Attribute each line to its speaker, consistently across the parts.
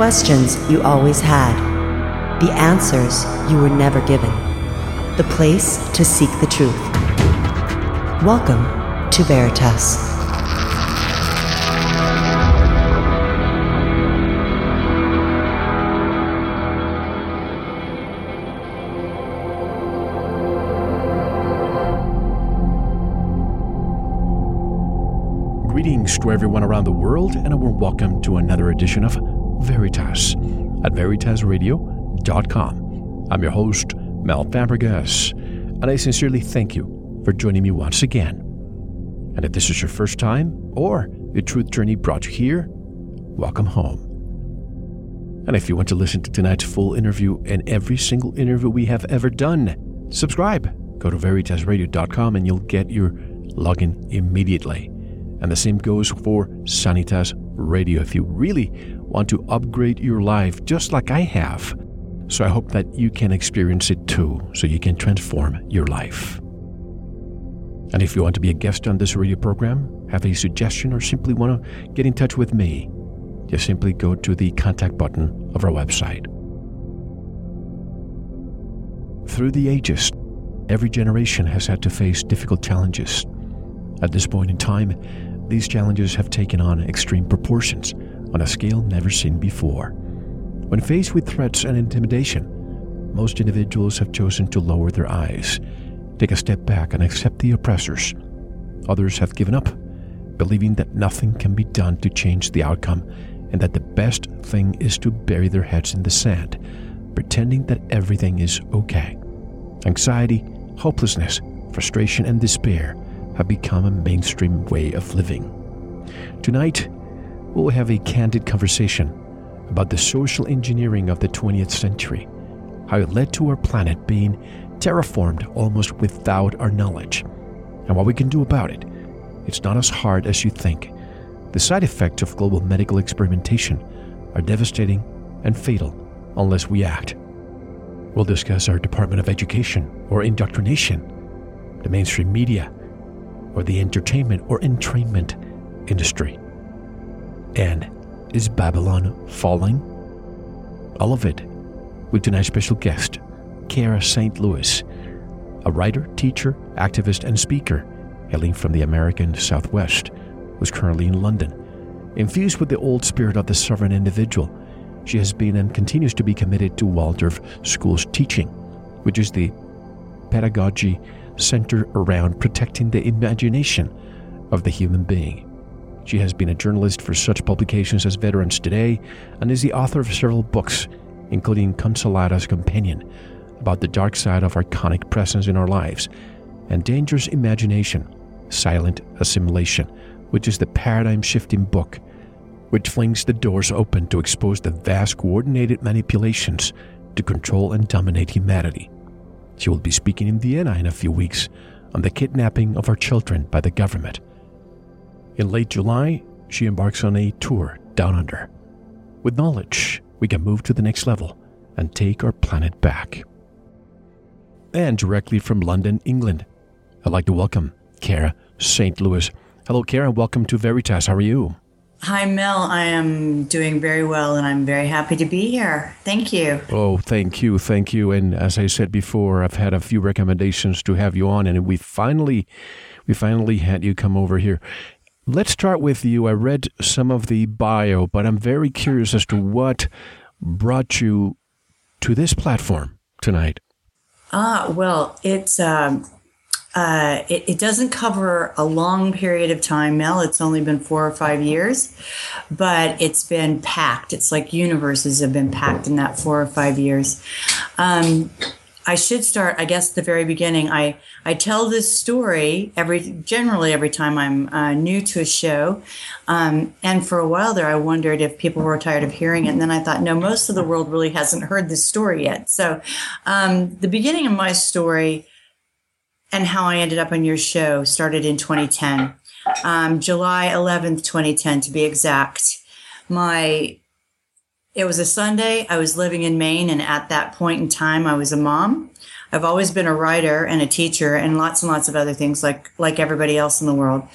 Speaker 1: Questions you always had, the answers you were never given, the place to seek the truth. Welcome to Veritas.
Speaker 2: Greetings to everyone around the world, and a warm welcome to another edition of Veritas at veritasradio.com. I'm your host, Mel Fabregas, and I sincerely thank you for joining me once again. And if this is your first time, or the truth journey brought you here, welcome home. And if you want to listen to tonight's full interview and every single interview we have ever done, subscribe. Go to veritasradio.com and you'll get your login immediately. And the same goes for Sanitas Radio if you really want to upgrade your life just like I have. So I hope that you can experience it too, so you can transform your life. And if you want to be a guest on this radio program, have a suggestion, or simply want to get in touch with me, just simply go to the contact button of our website. Through the ages, every generation has had to face difficult challenges. At this point in time, these challenges have taken on extreme proportions on a scale never seen before. When faced with threats and intimidation, most individuals have chosen to lower their eyes, take a step back, and accept the oppressors. Others have given up, believing that nothing can be done to change the outcome and that the best thing is to bury their heads in the sand, pretending that everything is okay. Anxiety, hopelessness, frustration, and despair have become a mainstream way of living. Tonight, we'll have a candid conversation about the social engineering of the 20th century, how it led to our planet being terraformed almost without our knowledge, and what we can do about it. It's not as hard as you think. The side effects of global medical experimentation are devastating and fatal unless we act. We'll discuss our Department of Education or indoctrination, the mainstream media, or the entertainment or entrainment industry. And is Babylon falling? All of it with tonight's special guest, Kara St. Louis, a writer, teacher, activist, and speaker hailing from the American Southwest, who's currently in London. Infused with the old spirit of the sovereign individual, she has been and continues to be committed to Waldorf School's teaching, which is the pedagogy centered around protecting the imagination of the human being. She has been a journalist for such publications as Veterans Today and is the author of several books, including Consolada's Companion, about the dark side of archonic presence in our lives, and Dangerous Imagination, Silent Assimilation, which is the paradigm shifting book which flings the doors open to expose the vast coordinated manipulations to control and dominate humanity. She will be speaking in Vienna in a few weeks on the kidnapping of our children by the government. In late July, she embarks on a tour down under. With knowledge, we can move to the next level and take our planet back. And directly from London, England, I'd like to welcome Kara St. Louis. Hello, Kara. And welcome to Veritas. How are you?
Speaker 3: Hi, Mel. I am doing very well and I'm very happy to be here. Thank you.
Speaker 2: Oh, thank you. Thank you. And as I said before, I've had a few recommendations to have you on and we finally we finally had you come over here. Let's start with you. I read some of the bio, but I'm very curious as to what brought you to this platform tonight.
Speaker 3: Ah, well, it's um, uh, it, it, doesn't cover a long period of time, Mel. It's only been four or five years, but it's been packed. It's like universes have been packed in that four or five years. Um, I should start, I guess, the very beginning. I, I tell this story every generally every time I'm uh, new to a show, um, and for a while there, I wondered if people were tired of hearing it. And then I thought, no, most of the world really hasn't heard this story yet. So, um, the beginning of my story and how I ended up on your show started in 2010, um, July 11th, 2010, to be exact. My it was a Sunday. I was living in Maine, and at that point in time, I was a mom. I've always been a writer and a teacher, and lots and lots of other things, like like everybody else in the world.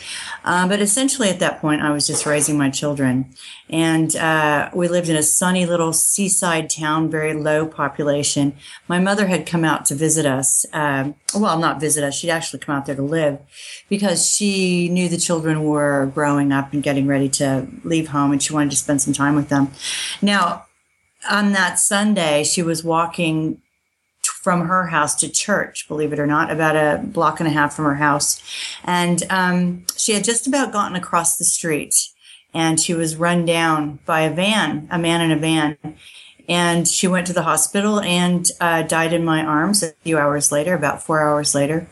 Speaker 3: Uh, but essentially, at that point, I was just raising my children, and uh, we lived in a sunny little seaside town, very low population. My mother had come out to visit us. Um, well, not visit us; she'd actually come out there to live, because she knew the children were growing up and getting ready to leave home, and she wanted to spend some time with them. Now, on that Sunday, she was walking from her house to church, believe it or not, about a block and a half from her house. And um, she had just about gotten across the street and she was run down by a van, a man in a van. And she went to the hospital and uh, died in my arms a few hours later, about four hours later.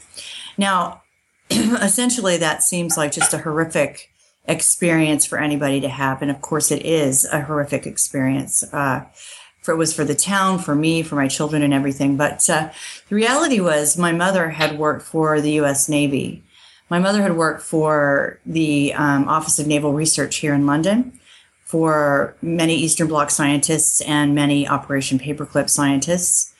Speaker 3: Now, essentially, that seems like just a horrific experience for anybody to have. And of course, it is a horrific experience. Uh, for, it was for the town, for me, for my children, and everything. But uh, the reality was, my mother had worked for the U.S. Navy. My mother had worked for the um, Office of Naval Research here in London, for many Eastern Bloc scientists and many Operation Paperclip scientists,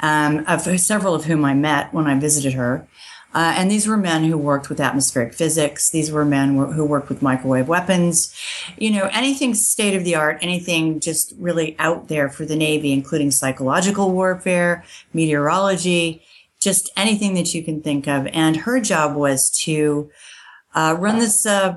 Speaker 3: um, of several of whom I met when I visited her. Uh, and these were men who worked with atmospheric physics. These were men who worked with microwave weapons. You know, anything state of the art, anything just really out there for the Navy, including psychological warfare, meteorology, just anything that you can think of. And her job was to uh, run this uh,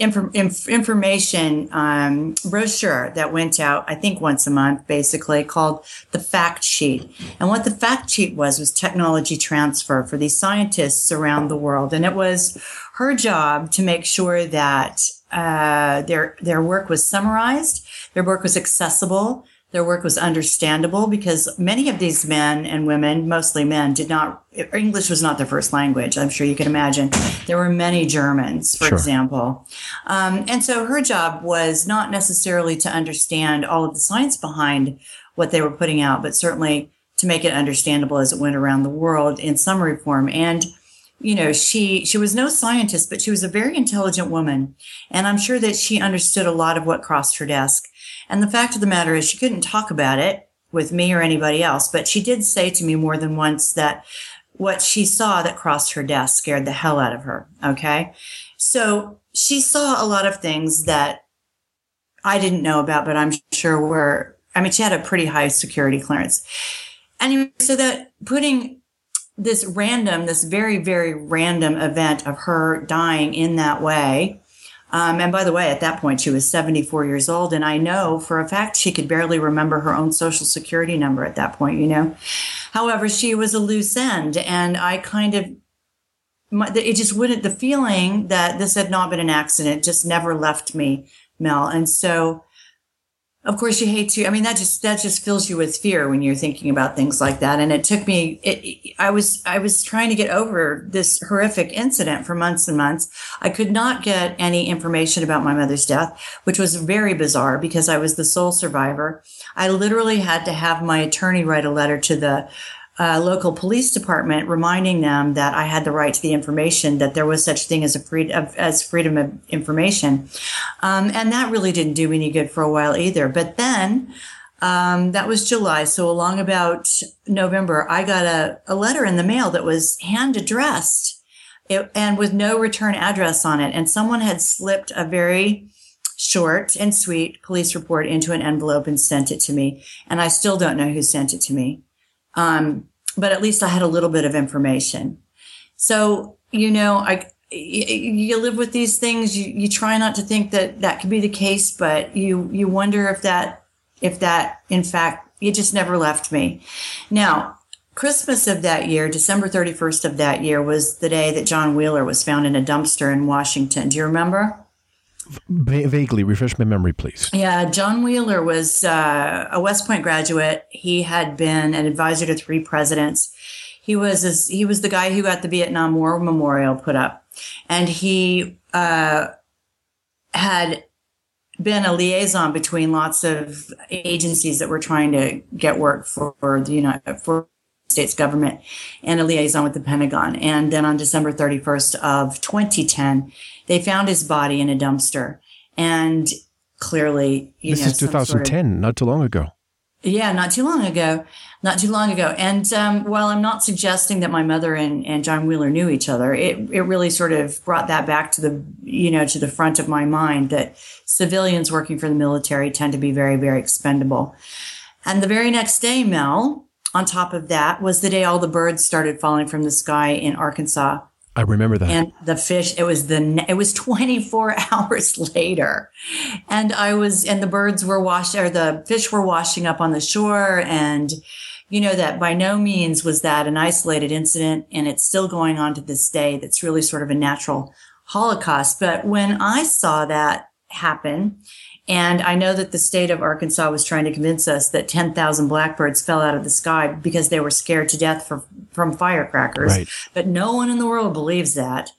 Speaker 3: inf- information um, brochure that went out, I think once a month, basically called the fact sheet. And what the fact sheet was was technology transfer for these scientists around the world, and it was her job to make sure that uh, their their work was summarized, their work was accessible, their work was understandable because many of these men and women, mostly men, did not, English was not their first language. I'm sure you can imagine. There were many Germans, for sure. example. Um, and so her job was not necessarily to understand all of the science behind what they were putting out, but certainly to make it understandable as it went around the world in summary form. And you know she she was no scientist but she was a very intelligent woman and i'm sure that she understood a lot of what crossed her desk and the fact of the matter is, she couldn't talk about it with me or anybody else, but she did say to me more than once that what she saw that crossed her desk scared the hell out of her. Okay. So she saw a lot of things that I didn't know about, but I'm sure were, I mean, she had a pretty high security clearance. Anyway, so that putting this random, this very, very random event of her dying in that way um, and by the way, at that point, she was 74 years old. And I know for a fact she could barely remember her own social security number at that point, you know. However, she was a loose end. And I kind of, it just wouldn't, the feeling that this had not been an accident just never left me, Mel. And so of course you hate to i mean that just that just fills you with fear when you're thinking about things like that. And it took me it, i was i was trying to get over this horrific incident for months and months. I could not get any information about my mother's death which was very bizarre because i was the sole survivor. I literally had to have my attorney write a letter to the uh, local police department, reminding them that I had the right to the information, that there was such thing as a free, as freedom of information, um, and that really didn't do any good for a while either. But then. Um, that was July. So along about November, I got a, a letter in the mail that was hand addressed and with no return address on it. And someone had slipped a very short and sweet police report into an envelope and sent it to me. And I still don't know who sent it to me. Um, but at least I had a little bit of information. So, you know, I, you live with these things. You, you try not to think that that could be the case, but you, you wonder if that, if that, in fact, it just never left me. Now, Christmas of that year, December 31st of that year, was the day that John Wheeler was found in a dumpster in Washington. Do you remember?
Speaker 2: Va- vaguely, refresh my memory, please.
Speaker 3: Yeah, John Wheeler was uh, a West Point graduate. He had been an advisor to three presidents. He was he was the guy who got the Vietnam War Memorial put up, and he uh, had been a liaison between lots of agencies that were trying to get work for, for the United for States government and a liaison with the Pentagon. And then on December 31st of 2010, they found his body in a dumpster. And clearly, you
Speaker 2: this
Speaker 3: know,
Speaker 2: is 2010,
Speaker 3: sort of,
Speaker 2: not too long ago.
Speaker 3: yeah, not too long ago, not too long ago. And um, while I'm not suggesting that my mother and, and John Wheeler knew each other, it, it really sort of brought that back to the, you know, to the front of my mind that civilians working for the military tend to be very, very expendable. And the very next day, Mel, on top of that, was the day all the birds started falling from the sky in Arkansas.
Speaker 2: I remember that.
Speaker 3: And the fish, it was the, it was 24 hours later. And I was, and the birds were washed, or the fish were washing up on the shore. And, you know, that by no means was that an isolated incident. And it's still going on to this day. That's really sort of a natural holocaust. But when I saw that happen, and I know that the state of Arkansas was trying to convince us that 10,000 blackbirds fell out of the sky because they were scared to death for, from firecrackers.
Speaker 2: Right.
Speaker 3: But no one in the world believes that.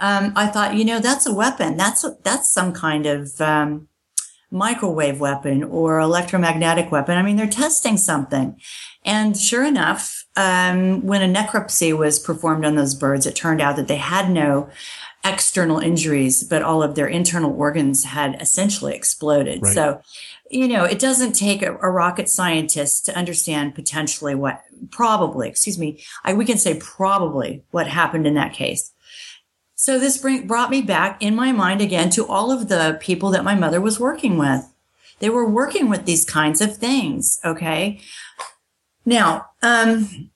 Speaker 3: Um, I thought, you know, that's a weapon. That's a, that's some kind of um, microwave weapon or electromagnetic weapon. I mean, they're testing something. And sure enough, um, when a necropsy was performed on those birds, it turned out that they had no external injuries, but all of their internal organs had essentially exploded.
Speaker 2: Right.
Speaker 3: So, you know, it doesn't take a, a, rocket scientist to understand potentially what, probably, excuse me, I, we can say probably what happened in that case. So this bring, brought me back in my mind again to all of the people that my mother was working with. They were working with these kinds of things. Okay. Now, um,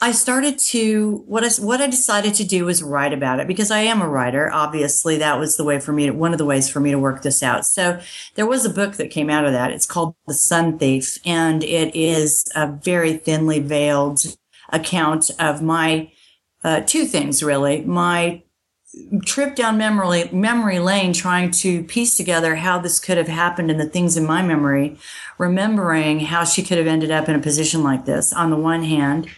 Speaker 3: I started to what I what I decided to do was write about it because I am a writer. Obviously, that was the way for me to, one of the ways for me to work this out. So there was a book that came out of that. It's called The Sun Thief, and it is a very thinly veiled account of my uh, two things really my trip down memory memory lane trying to piece together how this could have happened and the things in my memory remembering how she could have ended up in a position like this on the one hand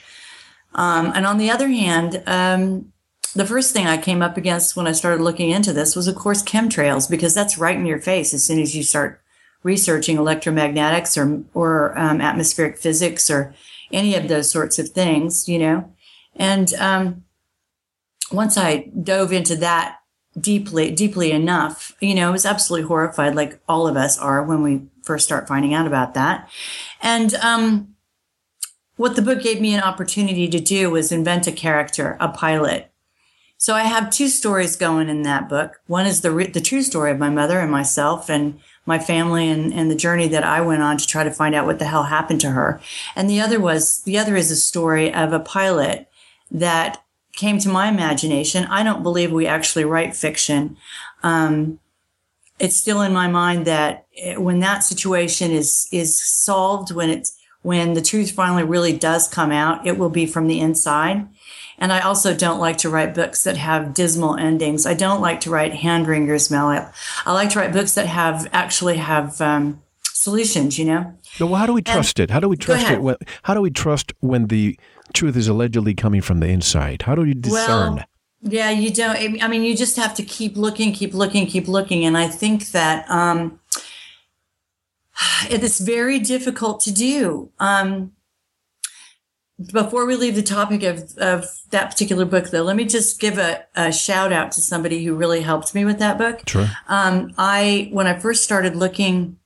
Speaker 3: um, and on the other hand, um, the first thing I came up against when I started looking into this was, of course, chemtrails, because that's right in your face as soon as you start researching electromagnetics or or um, atmospheric physics or any of those sorts of things, you know. And um, once I dove into that deeply, deeply enough, you know, I was absolutely horrified, like all of us are when we first start finding out about that. And um, what the book gave me an opportunity to do was invent a character, a pilot. So I have two stories going in that book. One is the the true story of my mother and myself and my family and, and the journey that I went on to try to find out what the hell happened to her. And the other was the other is a story of a pilot that came to my imagination. I don't believe we actually write fiction. Um, it's still in my mind that when that situation is is solved, when it's when the truth finally really does come out, it will be from the inside. And I also don't like to write books that have dismal endings. I don't like to write hand wringers, Mel. I, I like to write books that have actually have um, solutions, you know?
Speaker 2: Well, how do we trust and, it? How do we trust it? When, how do we trust when the truth is allegedly coming from the inside? How do you discern?
Speaker 3: Well, yeah, you don't. I mean, you just have to keep looking, keep looking, keep looking. And I think that um, it's very difficult to do. Um, before we leave the topic of, of that particular book, though, let me just give a, a shout out to somebody who really helped me with that book.
Speaker 2: Sure.
Speaker 3: Um, I, when I first started looking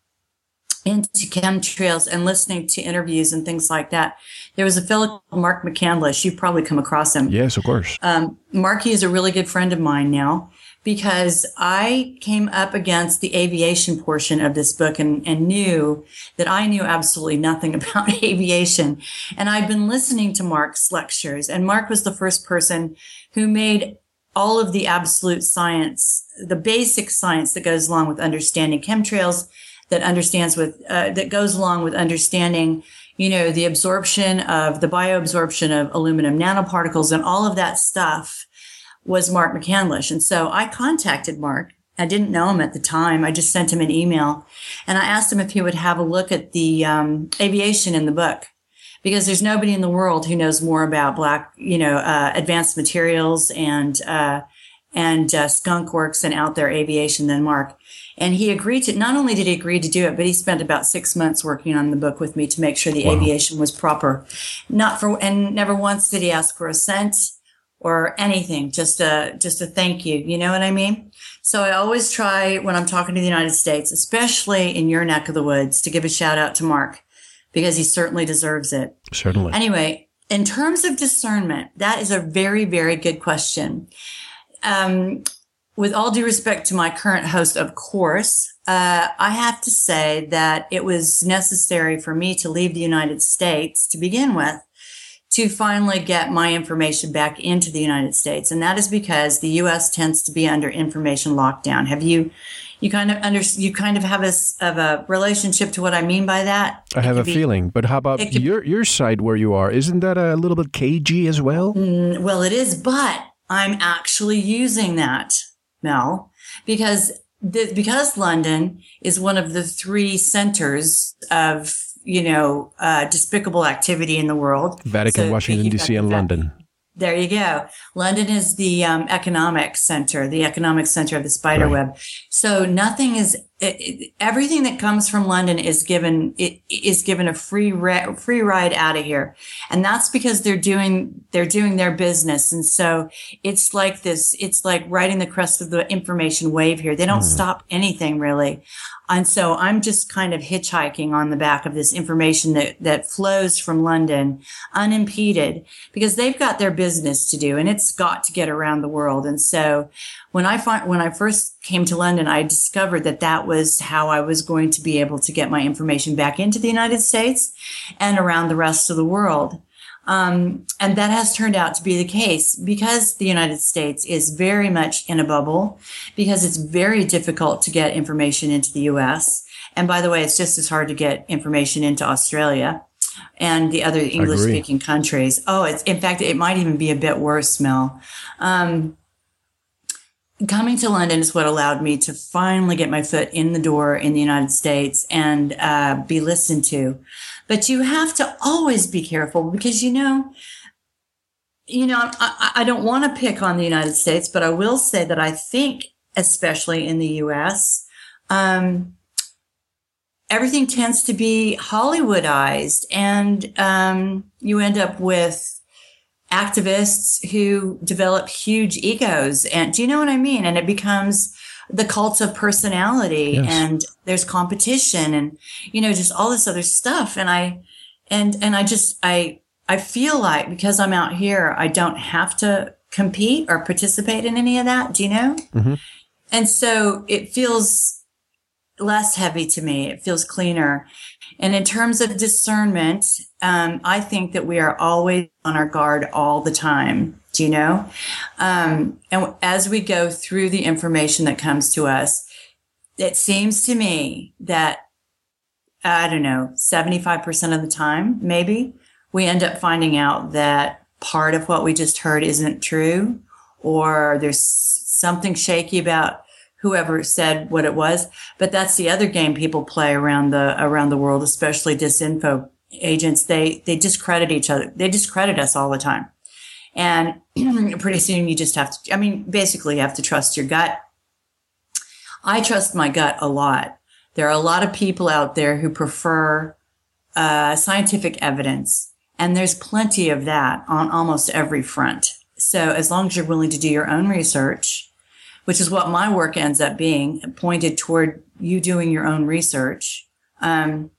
Speaker 3: into chemtrails and listening to interviews and things like that, there was a fellow called Mark McCandlish. You've probably come across him.
Speaker 2: Yes, of course.
Speaker 3: Um, Marky is a really good friend of mine now because I came up against the aviation portion of this book and, and knew that I knew absolutely nothing about aviation. And I'd been listening to Mark's lectures and Mark was the first person who made all of the absolute science, the basic science that goes along with understanding chemtrails, that understands with, uh, that goes along with understanding, you know, the absorption of the bioabsorption of aluminum nanoparticles and all of that stuff was Mark McCandlish. And so I contacted Mark I didn't know him at the time. I just sent him an email and I asked him if he would have a look at the um, aviation in the book because there's nobody in the world who knows more about black, you know, uh, advanced materials and, uh, and uh, skunk works and out there aviation than Mark. And he agreed to, not only did he agree to do it, but he spent about six months working on the book with me to make sure the wow. aviation was proper. Not for, and never once did he ask for a cent or anything, just a, just a thank you. You know what I mean? So I always try when I'm talking to the United States, especially in your neck of the woods, to give a shout out to Mark because he certainly deserves it.
Speaker 2: Certainly.
Speaker 3: Anyway, in terms of discernment, that is a very, very good question. Um, with all due respect to my current host, of course, uh, I have to say that it was necessary for me to leave the United States to begin with to finally get my information back into the United States. And that is because the US tends to be under information lockdown. Have you, you kind of under, you kind of have a, of a relationship to what I mean by that?
Speaker 2: I have a be, feeling, but how about could, your, your side where you are? Isn't that a little bit cagey as well?
Speaker 3: Mm, well, it is, but I'm actually using that, Mel, because the, because London is one of the three centers of you know, uh, despicable activity in the world.
Speaker 2: Vatican, so Washington, D.C., and London.
Speaker 3: There you go. London is the um, economic center, the economic center of the spider right. web. So nothing is it, everything that comes from London is given it is given a free re- free ride out of here, and that's because they're doing they're doing their business, and so it's like this. It's like riding the crest of the information wave here. They don't mm. stop anything really. And so I'm just kind of hitchhiking on the back of this information that, that flows from London unimpeded because they've got their business to do and it's got to get around the world. And so when I find, when I first came to London, I discovered that that was how I was going to be able to get my information back into the United States and around the rest of the world. Um, and that has turned out to be the case because the United States is very much in a bubble, because it's very difficult to get information into the US. And by the way, it's just as hard to get information into Australia and the other English speaking countries. Oh, it's, in fact, it might even be a bit worse, Mel. Um, coming to London is what allowed me to finally get my foot in the door in the United States and uh, be listened to. But you have to always be careful because, you know, you know, I, I don't want to pick on the United States, but I will say that I think, especially in the U.S., um, everything tends to be Hollywoodized, and um, you end up with activists who develop huge egos. And do you know what I mean? And it becomes the cult of personality yes. and there's competition and, you know, just all this other stuff. And I, and, and I just, I, I feel like because I'm out here, I don't have to compete or participate in any of that. Do you know? Mm-hmm. And so it feels less heavy to me. It feels cleaner. And in terms of discernment, um, I think that we are always on our guard all the time. Do you know? Um, and as we go through the information that comes to us, it seems to me that, I don't know, 75% of the time, maybe, we end up finding out that part of what we just heard isn't true, or there's something shaky about whoever said what it was. But that's the other game people play around the around the world, especially disinfo agents. They they discredit each other. They discredit us all the time. And pretty soon you just have to, I mean, basically you have to trust your gut. I trust my gut a lot. There are a lot of people out there who prefer uh, scientific evidence, and there's plenty of that on almost every front. So as long as you're willing to do your own research, which is what my work ends up being pointed toward you doing your own research, um,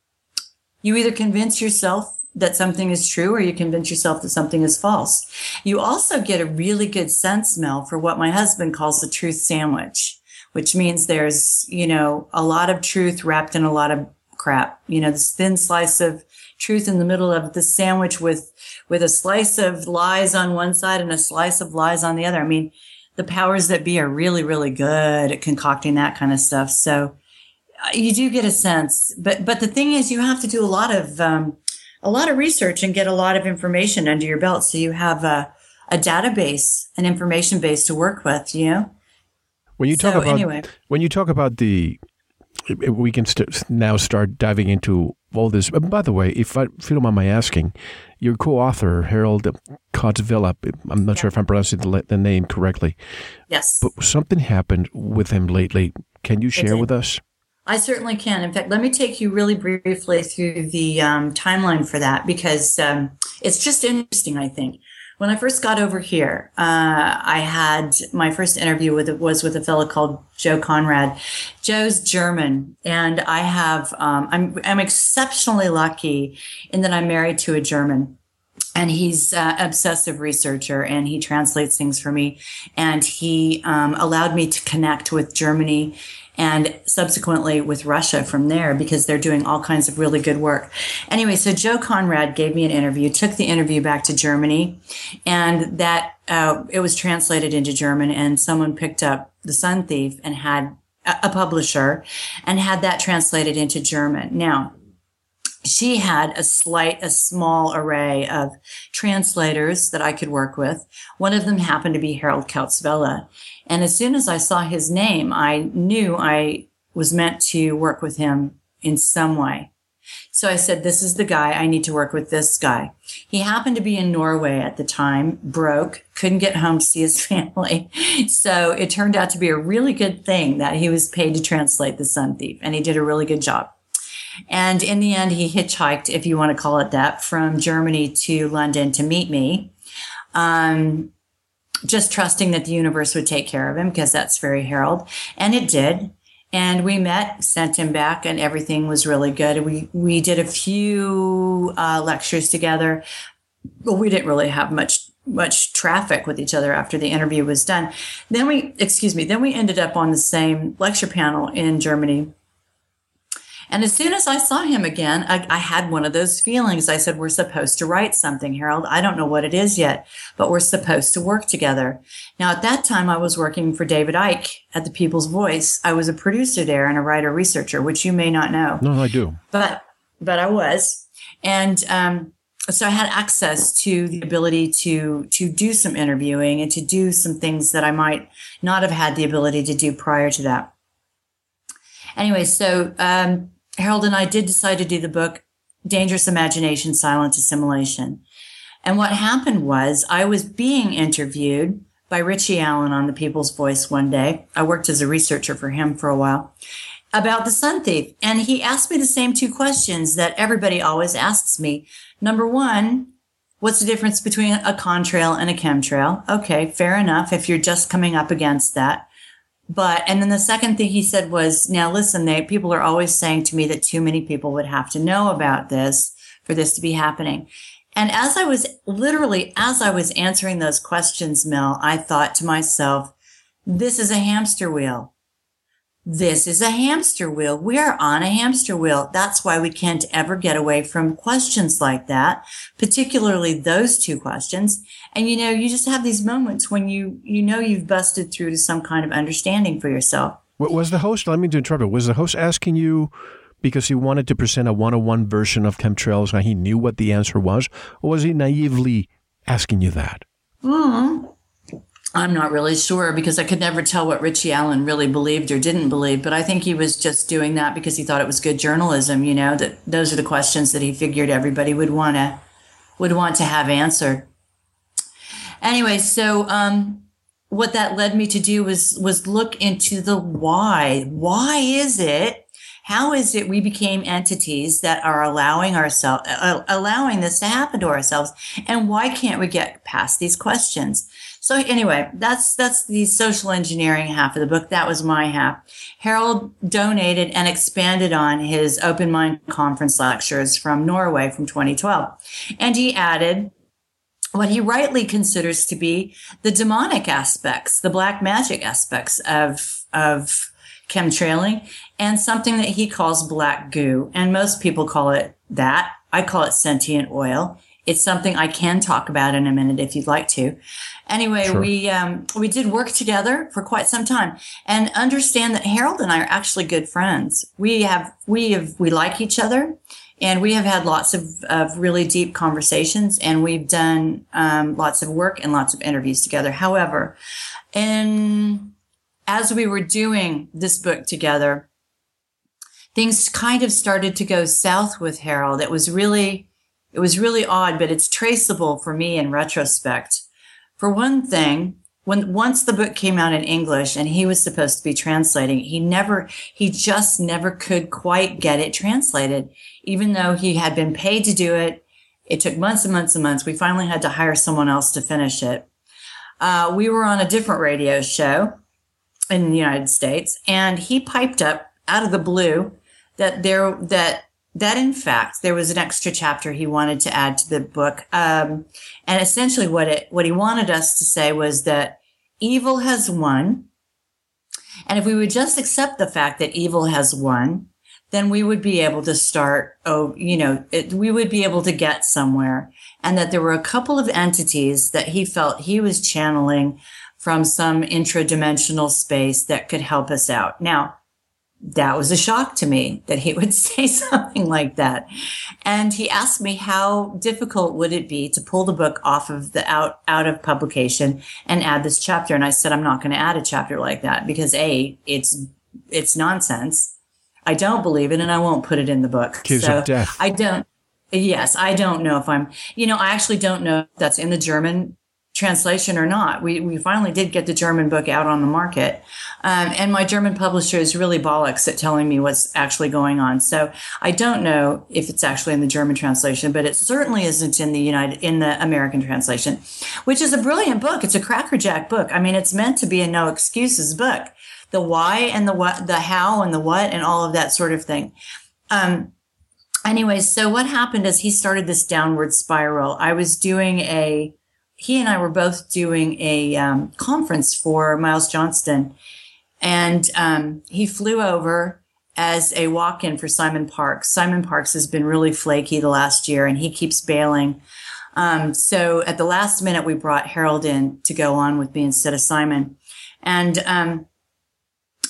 Speaker 3: you either convince yourself that something is true or you convince yourself that something is false. You also get a really good sense, Mel, for what my husband calls the truth sandwich, which means there's, you know, a lot of truth wrapped in a lot of crap, you know, this thin slice of truth in the middle of the sandwich with, with a slice of lies on one side and a slice of lies on the other. I mean, the powers that be are really, really good at concocting that kind of stuff. So uh, you do get a sense, but, but the thing is you have to do a lot of, um, a lot of research and get a lot of information under your belt. So you have a, a database, an information base to work with, you know?
Speaker 2: When you talk
Speaker 3: So,
Speaker 2: about
Speaker 3: anyway.
Speaker 2: when you talk about the, we can st- now start diving into all this. And by the way, if I if you don't mind my asking, your co-author Harold Kautz-Vella, I'm not sure if I'm pronouncing the, the name correctly,
Speaker 3: Yes.
Speaker 2: but something happened with him lately. Can you share with us?
Speaker 3: I certainly can. In fact, let me take you really briefly through the um, timeline for that because um, it's just interesting. I think when I first got over here, uh, I had my first interview with was with a fellow called Jo Conrad. Jo's German, and I have um, I'm I'm exceptionally lucky in that I'm married to a German and he's uh, obsessive researcher and he translates things for me and he um, allowed me to connect with germany and subsequently with russia from there because they're doing all kinds of really good work anyway so jo conrad gave me an interview took the interview back to germany and that uh, it was translated into german and someone picked up the sun thief and had a publisher and had that translated into german now she had a slight, a small array of translators that I could work with. One of them happened to be Harold Kautz-Vella. And as soon as I saw his name, I knew I was meant to work with him in some way. So I said, this is the guy. I need to work with this guy. He happened to be in Norway at the time, broke, couldn't get home to see his family. So it turned out to be a really good thing that he was paid to translate The Sun Thief and he did a really good job. And in the end, he hitchhiked, if you want to call it that, from Germany to London to meet me. Um, just trusting that the universe would take care of him because that's very Harold. And it did. And we met, sent him back, and everything was really good. We we did a few uh, lectures together, but we didn't really have much much traffic with each other after the interview was done. Then we, excuse me, then we ended up on the same lecture panel in Germany and as soon as I saw him again, I, I, had one of those feelings. I said, We're supposed to write something, Harold. I don't know what it is yet, but we're supposed to work together. Now, at that time, I was working for David Icke at the People's Voice. I was a producer there and a writer researcher, which you may not know.
Speaker 2: No, I do.
Speaker 3: But, but I was. And, um, so I had access to the ability to to do some interviewing and to do some things that I might not have had the ability to do prior to that. Anyway, so um, Harold and I did decide to do the book Dangerous Imagination, Silent Assimilation. And what happened was I was being interviewed by Richie Allen on the People's Voice one day. I worked as a researcher for him for a while about the Sun Thief. And he asked me the same two questions that everybody always asks me. Number one, what's the difference between a contrail and a chemtrail? Okay, fair enough if you're just coming up against that. But, and then the second thing he said was, now listen, they, people are always saying to me that too many people would have to know about this for this to be happening. And as I was literally, as I was answering those questions, Mel, I thought to myself, this is a hamster wheel. This is a hamster wheel. We're on a hamster wheel. That's why we can't ever get away from questions like that, particularly those two questions. And you know, you just have these moments when you, you know, you've busted through to some kind of understanding for yourself.
Speaker 2: Was the host, let me interrupt you, was the host asking you because he wanted to present a one on one version of chemtrails and he knew what the answer was? Or was he naively asking you that?
Speaker 3: Mm, I'm not really sure because I could never tell what Richie Allen really believed or didn't believe, but I think he was just doing that because he thought it was good journalism, you know, that those are the questions that he figured everybody would want to would want to have answered. Anyway, so um what that led me to do was was look into the why. Why is it how is it we became entities that are allowing ourselves uh, allowing this to happen to ourselves and why can't we get past these questions so anyway that's that's the social engineering half of the book that was my half harold donated and expanded on his open mind conference lectures from norway from 2012 and he added what he rightly considers to be the demonic aspects the black magic aspects of of chemtrailing and something that he calls black goo. And most people call it that. I call it sentient oil. It's something I can talk about in a minute if you'd like to. Anyway,
Speaker 2: Sure.
Speaker 3: we um, we did work together for quite some time, and understand that Harold and I are actually good friends. We have we have we like each other, and we have had lots of, of really deep conversations, and we've done um, lots of work and lots of interviews together. However, in as we were doing this book together, things kind of started to go south with Harold. It was really, it was really odd, but it's traceable for me in retrospect. For one thing, when once the book came out in English and he was supposed to be translating, he never, he just never could quite get it translated, even though he had been paid to do it. It took months and months and months. We finally had to hire someone else to finish it. Uh, we were on a different radio show in the United States, and he piped up out of the blue that there that that in fact there was an extra chapter he wanted to add to the book, um, and essentially what it what he wanted us to say was that evil has won, and if we would just accept the fact that evil has won, then we would be able to start. Oh, you know, it, we would be able to get somewhere, and that there were a couple of entities that he felt he was channeling from some intradimensional space that could help us out. Now, that was a shock to me that he would say something like that. And he asked me how difficult would it be to pull the book off of the out, out of publication and add this chapter. And I said, I'm not going to add a chapter like that because A, it's, it's nonsense. I don't believe it and I won't put it in the book.
Speaker 2: Kids so of death.
Speaker 3: I don't, yes, I don't know if I'm, you know, I actually don't know if that's in the German translation or not. We, we finally did get the German book out on the market. Um, and my German publisher is really bollocks at telling me what's actually going on. So I don't know if it's actually in the German translation, but it certainly isn't in the United, in the American translation, which is a brilliant book. It's a crackerjack book. I mean, it's meant to be a no excuses book. The why and the what, the how and the what and all of that sort of thing. Um, anyways, so what happened is he started this downward spiral. I was doing a, he and I were both doing a um, conference for Miles Johnston, and um, he flew over as a walk-in for Simon Parkes. Simon Parkes has been really flaky the last year, and he keeps bailing. Um, so at the last minute, we brought Harold in to go on with me instead of Simon, and um,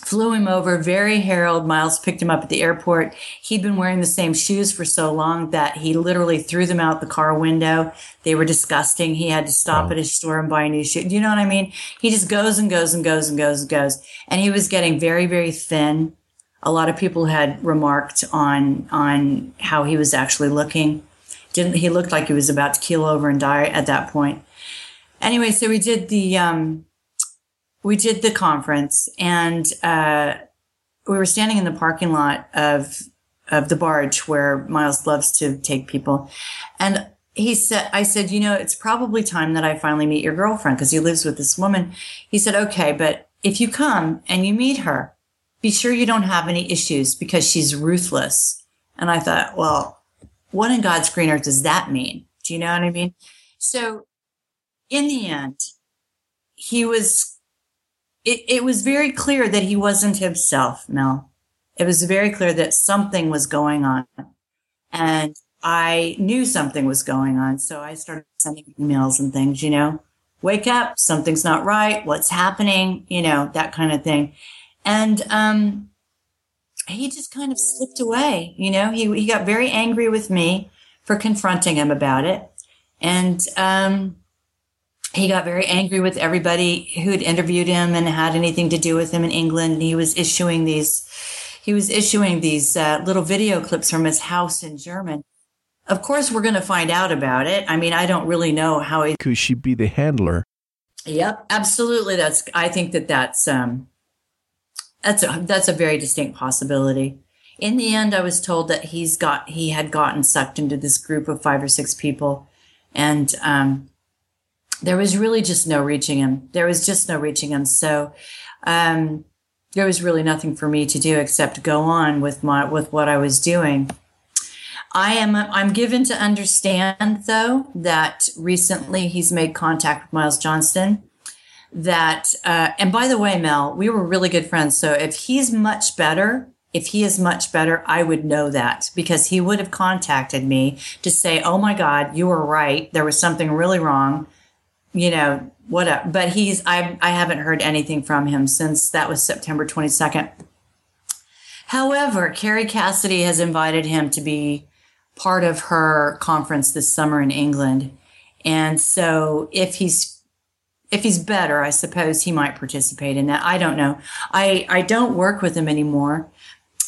Speaker 3: flew him over. Very Harold Miles picked him up at the airport. He'd been wearing the same shoes for so long that he literally threw them out the car window. They were disgusting. He had to stop at his store and buy a new shoe. Do you know what I mean? He just goes and goes and goes and goes and goes. And he was getting very, very thin. A lot of people had remarked on on how he was actually looking. Didn't he looked like he was about to keel over and die at that point? Anyway, so we did the um, we did the conference and uh, we were standing in the parking lot of of the barge where Miles loves to take people. And he said, I said, you know, it's probably time that I finally meet your girlfriend because he lives with this woman. He said, okay, but if you come and you meet her, be sure you don't have any issues because she's ruthless. And I thought, well, what in God's green earth does that mean? Do you know what I mean? So in the end, he was it, it was very clear that he wasn't himself, Mel. It was very clear that something was going on. And I knew something was going on. So I started sending emails and things, you know, wake up, something's not right, what's happening, you know, that kind of thing. And um, he just kind of slipped away, you know, he, he got very angry with me for confronting him about it. And um, he got very angry with everybody who'd interviewed him and had anything to do with him in England. He was issuing these, he was issuing these uh, little video clips from his house in German. Of course, we're going to find out about it. I mean, I don't really know how he
Speaker 2: could she be the handler.
Speaker 3: Yep, absolutely. That's. I think that that's um, that's a, that's a very distinct possibility. In the end, I was told that he's got he had gotten sucked into this group of five or six people, and um, there was really just no reaching him. There was just no reaching him. So, um, there was really nothing for me to do except go on with my with what I was doing. I am I'm given to understand though that recently he's made contact with Miles Johnston. That uh, and by the way, Mel, we were really good friends. So if he's much better, if he is much better, I would know that because he would have contacted me to say, "Oh my God, you were right. There was something really wrong." You know, whatever. But he's, I, I haven't heard anything from him since that was September 22nd. However, Kerry Cassidy has invited him to be part of her conference this summer in England. And so if he's, if he's better, I suppose he might participate in that. I don't know. I I don't work with him anymore,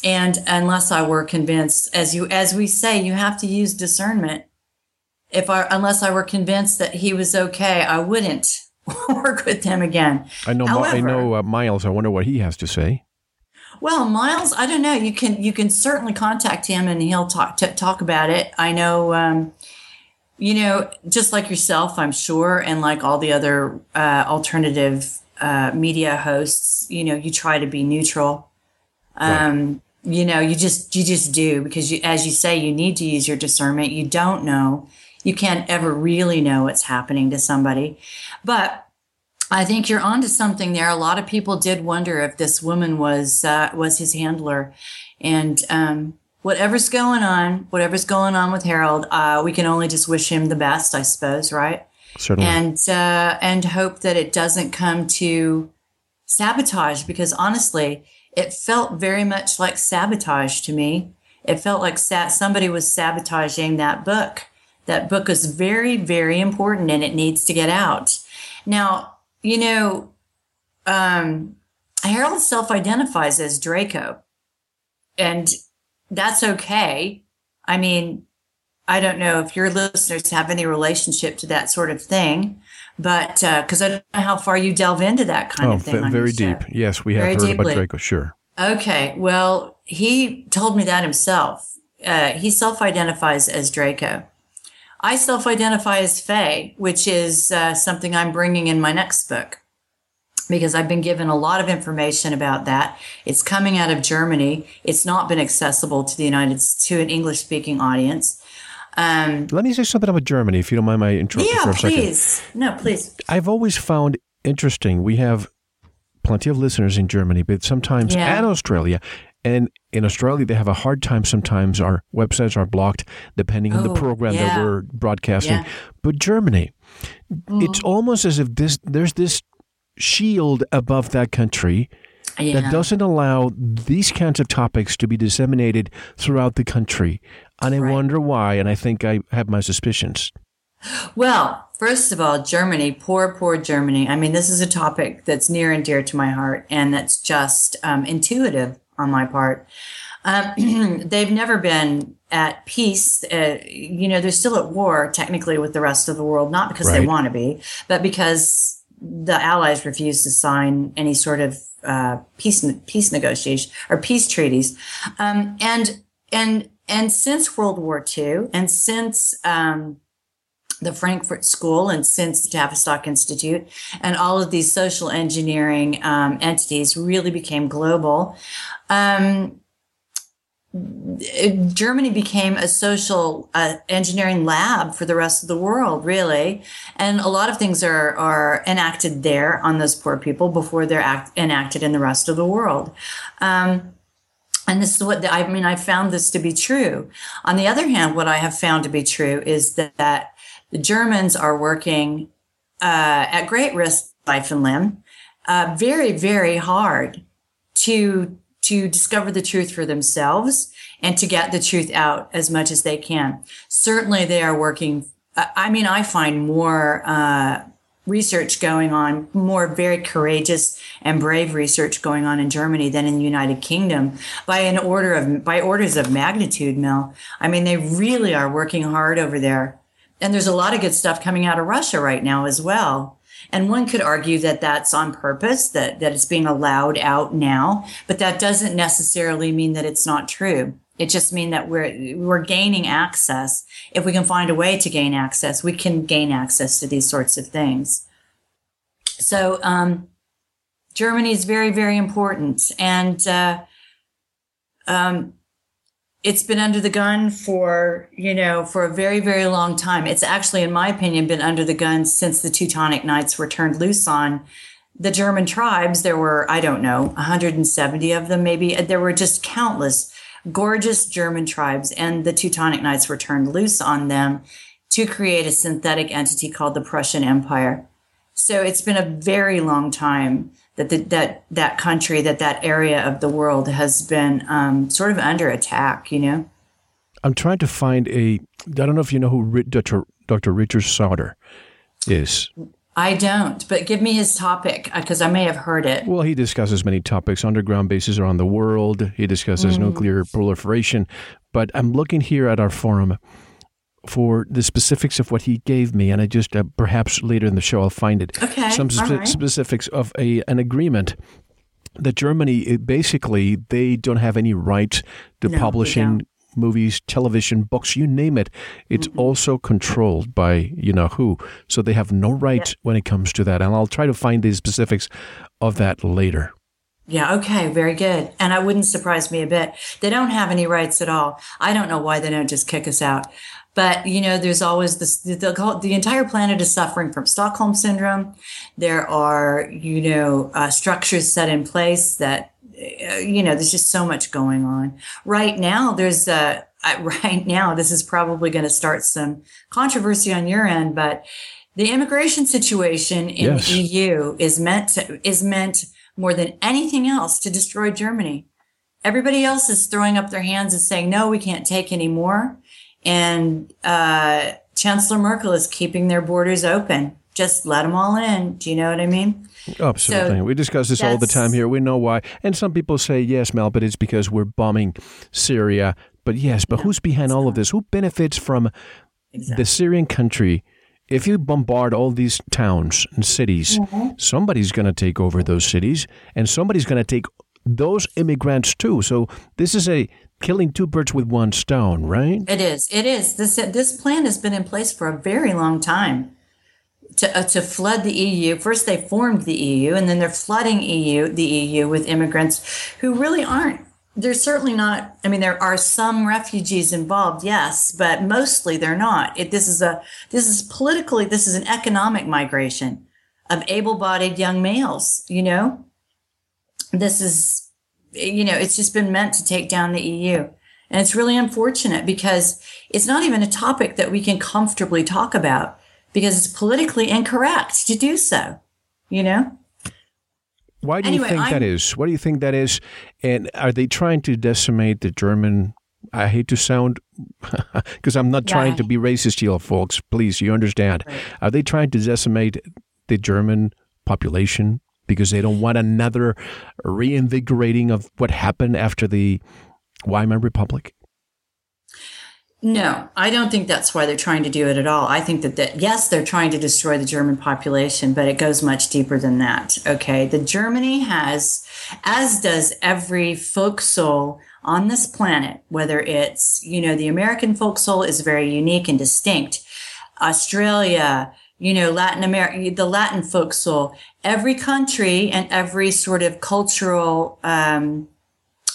Speaker 3: and unless I were convinced, as you as we say, you have to use discernment. If I unless I were convinced that he was okay, I wouldn't work with him again.
Speaker 2: I know. However, I know uh, Miles. I wonder what he has to say.
Speaker 3: Well, Miles, I don't know. You can you can certainly contact him and he'll talk t- talk about it. I know. Um, you know, just like yourself, I'm sure, and like all the other uh, alternative uh, media hosts, you know, you try to be neutral. Um, right. You know, you just you just do because you, as you say, you need to use your discernment. You don't know, you can't ever really know what's happening to somebody, but I think you're onto something there. A lot of people did wonder if this woman was uh, was his handler, and um, whatever's going on, whatever's going on with Harold, uh, we can only just wish him the best, I suppose, right?
Speaker 2: Certainly.
Speaker 3: And uh, and hope that it doesn't come to sabotage, because honestly, it felt very much like sabotage to me. It felt like sa- somebody was sabotaging that book. That book is very, very important, and it needs to get out. Now, you know, um, Harold self identifies as Draco, and that's okay. I mean, I don't know if your listeners have any relationship to that sort of thing, but because uh, I don't know how far you delve into that kind
Speaker 2: oh,
Speaker 3: of thing.
Speaker 2: very deep.
Speaker 3: Show.
Speaker 2: Yes, we have very heard deeply. about Draco, sure.
Speaker 3: Okay. Well, he told me that himself. Uh, he self identifies as Draco. I self identify as Faye, which is uh, something I'm bringing in my next book because I've been given a lot of information about that. It's coming out of Germany. It's not been accessible to the United to an English speaking audience. Um,
Speaker 2: Let me say something about Germany, if you don't mind my interrupting
Speaker 3: yeah,
Speaker 2: for a second.
Speaker 3: please. No, please.
Speaker 2: I've always found interesting. We have plenty of listeners in Germany, but sometimes yeah. and Australia. And in Australia, they have a hard time sometimes. Our websites are blocked depending oh, on the oh, program yeah. that we're broadcasting. Yeah. But Germany, mm-hmm. it's almost as if this there's this shield above that country yeah. that doesn't allow these kinds of topics to be disseminated throughout the country. And I right. wonder why. And I think I have my suspicions.
Speaker 3: Well, first of all, Germany, poor, poor Germany. I mean, this is a topic that's near and dear to my heart, and that's just um, intuitive on my part. Um, they've never been at peace. Uh, you know, they're still at war technically with the rest of the world, not because right. they want to be, but because the Allies refused to sign any sort of uh, peace peace negotiation or peace treaties, um, and and and since World War II, and since um, the Frankfurt School and since the Tavistock Institute and all of these social engineering um, entities really became global. Um, Germany became a social uh, engineering lab for the rest of the world, really, and a lot of things are are enacted there on those poor people before they're act, enacted in the rest of the world. Um, and this is what the, I mean. I found this to be true. On the other hand, what I have found to be true is that, that the Germans are working uh, at great risk, life and limb, uh, very, very hard to to discover the truth for themselves and to get the truth out as much as they can. Certainly, they are working. I mean, I find more uh, research going on, more very courageous and brave research going on in Germany than in the United Kingdom by an order of by orders of magnitude. Mel, I mean, they really are working hard over there and there's a lot of good stuff coming out of Russia right now as well. And one could argue that that's on purpose, that, that it's being allowed out now, but that doesn't necessarily mean that it's not true. It just means that we're, we're gaining access. If we can find a way to gain access, we can gain access to these sorts of things. So, um, Germany is very, very important. And, uh, um, it's been under the gun for you know for a very very long time. It's actually in my opinion been under the gun since the teutonic knights were turned loose on the german tribes. There were i don't know 170 of them maybe. There were just countless gorgeous german tribes and the teutonic knights were turned loose on them to create a synthetic entity called the prussian empire. So it's been a very long time that the, that that country, that that area of the world has been um, sort of under attack. You know.
Speaker 2: I'm trying to find a. I don't know if you know who Dr. Dr. Richard Sauder is.
Speaker 3: I don't, but give me his topic because I may have heard it.
Speaker 2: Well, he discusses many topics underground bases around the world. He discusses mm. nuclear proliferation. But I'm looking here at our forum for the specifics of what he gave me, and I just uh, perhaps later in the show I'll find it.
Speaker 3: Okay.
Speaker 2: Some spe- right. specifics of a an agreement that Germany basically they don't have any rights to no, publishing movies, television, books, you name it. It's mm-hmm. also controlled by you know who. So they have no rights yeah. when it comes to that. And I'll try to find the specifics of that later.
Speaker 3: Yeah, okay, very good. And I wouldn't surprise me a bit. They don't have any rights at all. I don't know why they don't just kick us out. But, you know, there's always this, the, the, the entire planet is suffering from Stockholm syndrome. There are, you know, uh, structures set in place that uh, you know, there's just so much going on. Right now, there's a, right now, this is probably going to start some controversy on your end, but the immigration situation in yes. the EU is meant to, is meant more than anything else to destroy Germany. Everybody else is throwing up their hands and saying, no, we can't take any more. And, uh, Chancellor Merkel is keeping their borders open. Just let them all in. Do you know what I mean?
Speaker 2: Absolutely. So we discuss this all the time here. We know why. And some people say, yes, Mel, but it's because we're bombing Syria. But yes, but no, who's behind all not. of this? Who benefits from exactly. the Syrian country? If you bombard all these towns and cities, mm-hmm. somebody's going to take over those cities and somebody's going to take those immigrants too. So this is a killing two birds with one stone, right?
Speaker 3: It is. It is. This this plan has been in place for a very long time to, uh, to flood the EU. First, they formed the EU, and then they're flooding EU, the EU, with immigrants who really aren't. They're certainly not. I mean, there are some refugees involved, yes, but mostly they're not. It, this is a this is politically this is an economic migration of able-bodied young males. You know, this is you know it's just been meant to take down the EU. And it's really unfortunate because it's not even a topic that we can comfortably talk about because it's politically incorrect to do so, you know?
Speaker 2: Why do anyway, you think I'm, that is? What do you think that is? And are they trying to decimate the German? I hate to sound, because I'm not trying to be racist here, folks. Please, you understand. Right. Are they trying to decimate the German population because they don't want another reinvigorating of what happened after the Weimar Republic?
Speaker 3: No, I don't think that's why they're trying to do it at all. I think that, that yes, they're trying to destroy the German population, but it goes much deeper than that. Okay. The Germany has, as does every folk soul on this planet, whether it's, you know, the American folk soul is very unique and distinct. Australia, you know, Latin America, the Latin folk soul, every country and every sort of cultural, um,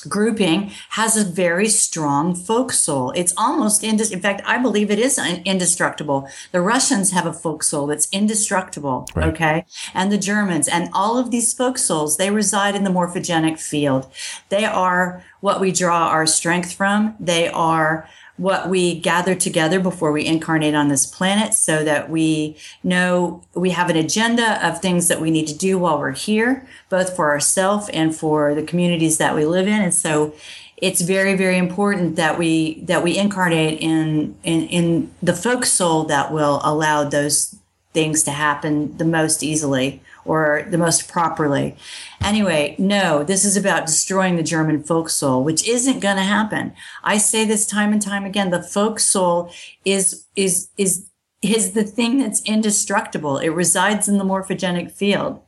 Speaker 3: grouping has a very strong folk soul. It's almost indis- in fact, I believe it is indestructible. The Russians have a folk soul that's indestructible. Right. Okay. And the Germans and all of these folk souls, they reside in the morphogenic field. They are what we draw our strength from. They are what we gather together before we incarnate on this planet so that we know we have an agenda of things that we need to do while we're here, both for ourselves and for the communities that we live in. And so it's very, very important that we that we incarnate in in, in the folk soul that will allow those things to happen the most easily or the most properly. Anyway, no, this is about destroying the German folk soul, which isn't going to happen. I say this time and time again. The folk soul is, is, is, is the thing that's indestructible. It resides in the morphogenic field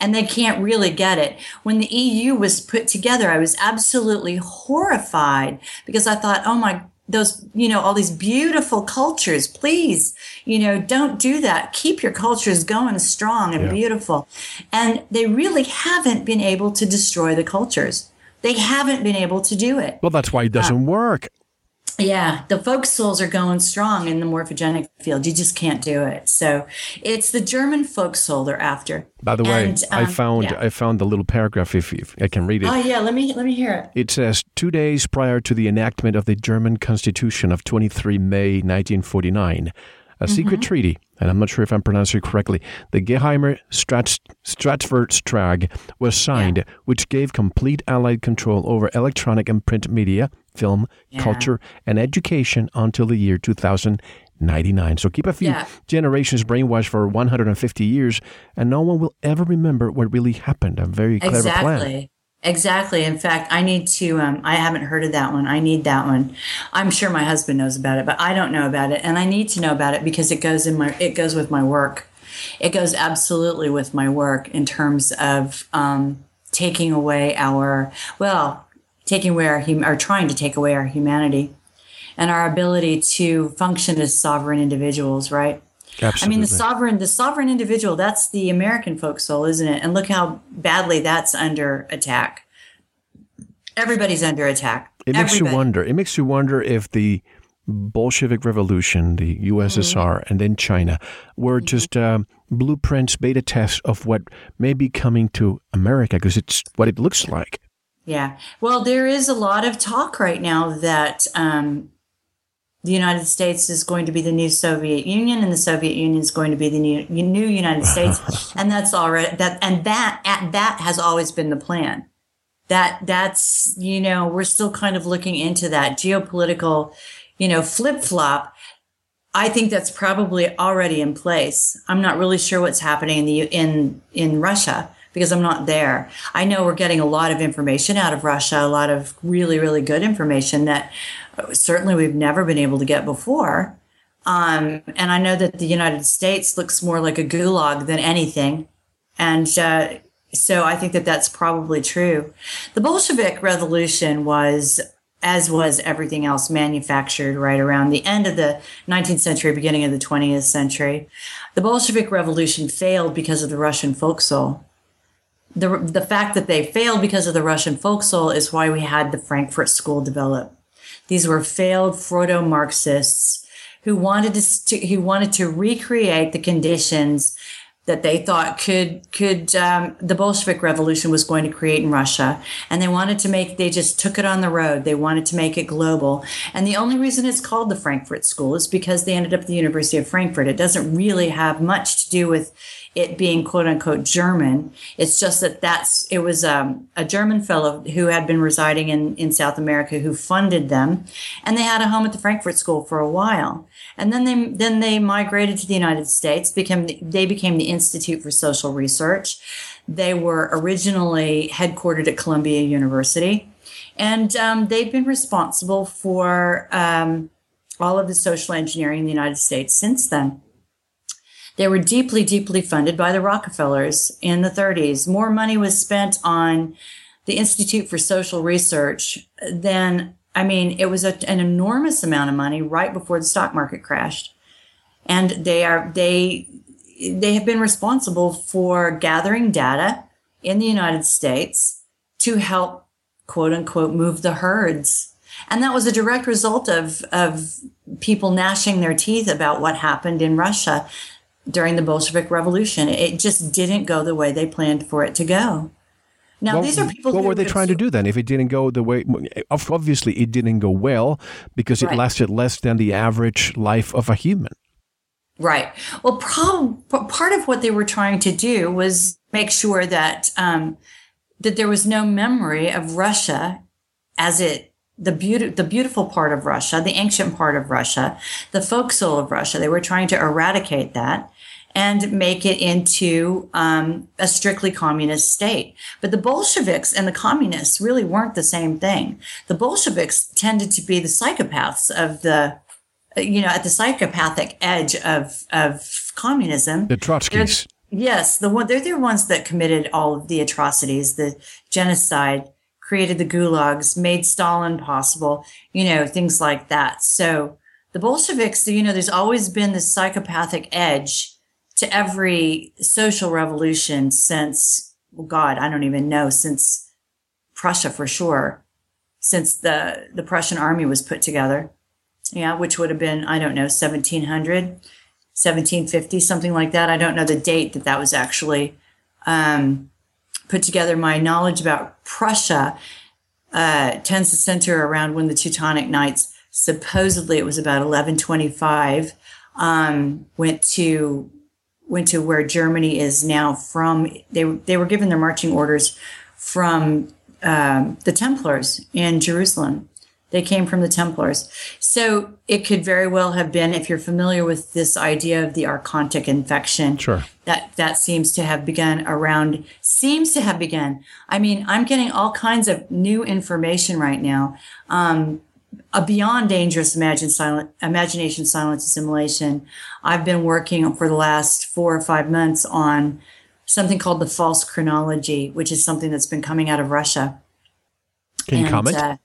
Speaker 3: and they can't really get it. When the EU was put together, I was absolutely horrified because I thought, oh my those, you know, all these beautiful cultures. Please, you know, don't do that. Keep your cultures going strong and yeah. beautiful. And they really haven't been able to destroy the cultures. They haven't been able to do it.
Speaker 2: Well, that's why it doesn't uh, work.
Speaker 3: Yeah, the folk souls are going strong in the morphogenic field. You just can't do it. So it's the German folk soul they're after.
Speaker 2: By the way, and, um, I found yeah. I found the little paragraph. If, if, I can read it.
Speaker 3: Oh yeah, let me let me hear it.
Speaker 2: It says two days prior to the enactment of the German Constitution of 23 May 1949, a mm-hmm. secret treaty, and I'm not sure if I'm pronouncing it correctly, the Geheimer Strat- Staatsvertrag was signed, yeah. which gave complete Allied control over electronic and print media film, yeah. culture, and education until the year 2099. So keep a few
Speaker 3: Yeah.
Speaker 2: generations brainwashed for 150 years, and no one will ever remember what really happened. A very clever plan.
Speaker 3: Exactly. In fact, I need to. Um, I haven't heard of that one. I need that one. I'm sure my husband knows about it, but I don't know about it, and I need to know about it because it goes in my. It goes with my work. It goes absolutely with my work in terms of um, taking away our well, taking away our hum- or trying to take away our humanity, and our ability to function as sovereign individuals. Right.
Speaker 2: Absolutely.
Speaker 3: I mean, the sovereign, the sovereign individual, that's the American folk soul, isn't it? And look how badly that's under attack. Everybody's under attack.
Speaker 2: It makes you wonder. It makes you wonder if the Bolshevik Revolution, the USSR,
Speaker 3: Mm-hmm.
Speaker 2: and then China were just um, blueprints, beta tests of what may be coming to America because it's what it looks like.
Speaker 3: Yeah. Well, there is a lot of talk right now that um, the United States is going to be the new Soviet Union, and the Soviet Union is going to be the new, new United States, and that's already that, and that at, that has always been the plan. That that's you know we're still kind of looking into that geopolitical, you know, flip flop. I think that's probably already in place. I'm not really sure what's happening in the in in Russia because I'm not there. I know we're getting a lot of information out of Russia, a lot of really really good information that certainly we've never been able to get before. Um, and I know that the United States looks more like a gulag than anything, and uh, so I think that that's probably true. The Bolshevik Revolution was as was everything else manufactured right around the end of the 19th century, beginning of the 20th century. The Bolshevik Revolution failed because of the Russian folk soul. The, the fact that they failed because of the Russian folk soul is why we had the Frankfurt School develop. These were failed Freudo Marxists who wanted to, who wanted to recreate the conditions that they thought could could um, the Bolshevik Revolution was going to create in Russia, and they wanted to make they just took it on the road. They wanted to make it global, and the only reason it's called the Frankfurt School is because they ended up at the University of Frankfurt. It doesn't really have much to do with it being quote unquote German. It's just that that's it was um, a German fellow who had been residing in in South America who funded them, and they had a home at the Frankfurt School for a while. And then they then they migrated to the United States. Became they became the Institute for Social Research. They were originally headquartered at Columbia University, and um, they've been responsible for um, all of the social engineering in the United States since then. They were deeply, deeply funded by the Rockefellers in the 30s. More money was spent on the Institute for Social Research than I mean, it was a, an enormous amount of money right before the stock market crashed, and they are they they have been responsible for gathering data in the United States to help quote unquote move the herds, and that was a direct result of of people gnashing their teeth about what happened in Russia during the Bolshevik Revolution. It just didn't go the way they planned for it to go. Now,
Speaker 2: What-
Speaker 3: these are people.
Speaker 2: What
Speaker 3: who
Speaker 2: were they trying to do then? If it didn't go the way, obviously it didn't go well because it
Speaker 3: Right.
Speaker 2: lasted less than the average life of a human.
Speaker 3: Right. Well, prob- part of what they were trying to do was make sure that um, that there was no memory of Russia as it the beauty the beautiful part of Russia, the ancient part of Russia, the folk soul of Russia. They were trying to eradicate that and make it into um, a strictly communist state. But the Bolsheviks and the communists really weren't the same thing. The Bolsheviks tended to be the psychopaths of the you know, at the psychopathic edge of of communism.
Speaker 2: The
Speaker 3: They're-
Speaker 2: Trotskys.
Speaker 3: yes, the one they're the ones that committed all of the atrocities, the genocide, created the gulags, made Stalin possible, you know, things like that. So the Bolsheviks, you know, there's always been this psychopathic edge to every social revolution since, well, God, I don't even know, since Prussia for sure, since the the Prussian army was put together yeah, which would have been, I don't know, 1700, 1750, something like that. I don't know the date that that was actually um, put together. My knowledge about Prussia uh, tends to center around when the Teutonic Knights, supposedly it was about 1125, um, went to went to where Germany is now from. They, they were given their marching orders from um, the Templars in Jerusalem They came from the Templars. So it could very well have been, if you're familiar with this idea of the archontic infection,
Speaker 2: Sure.
Speaker 3: that that seems to have begun around seems to have begun. I mean, I'm getting all kinds of new information right now. Um, a beyond dangerous imagine silent, imagination silence assimilation. I've been working for the last four or five months on something called the false chronology, which is something that's been coming out of Russia.
Speaker 2: Can you
Speaker 3: And,
Speaker 2: comment?
Speaker 3: uh,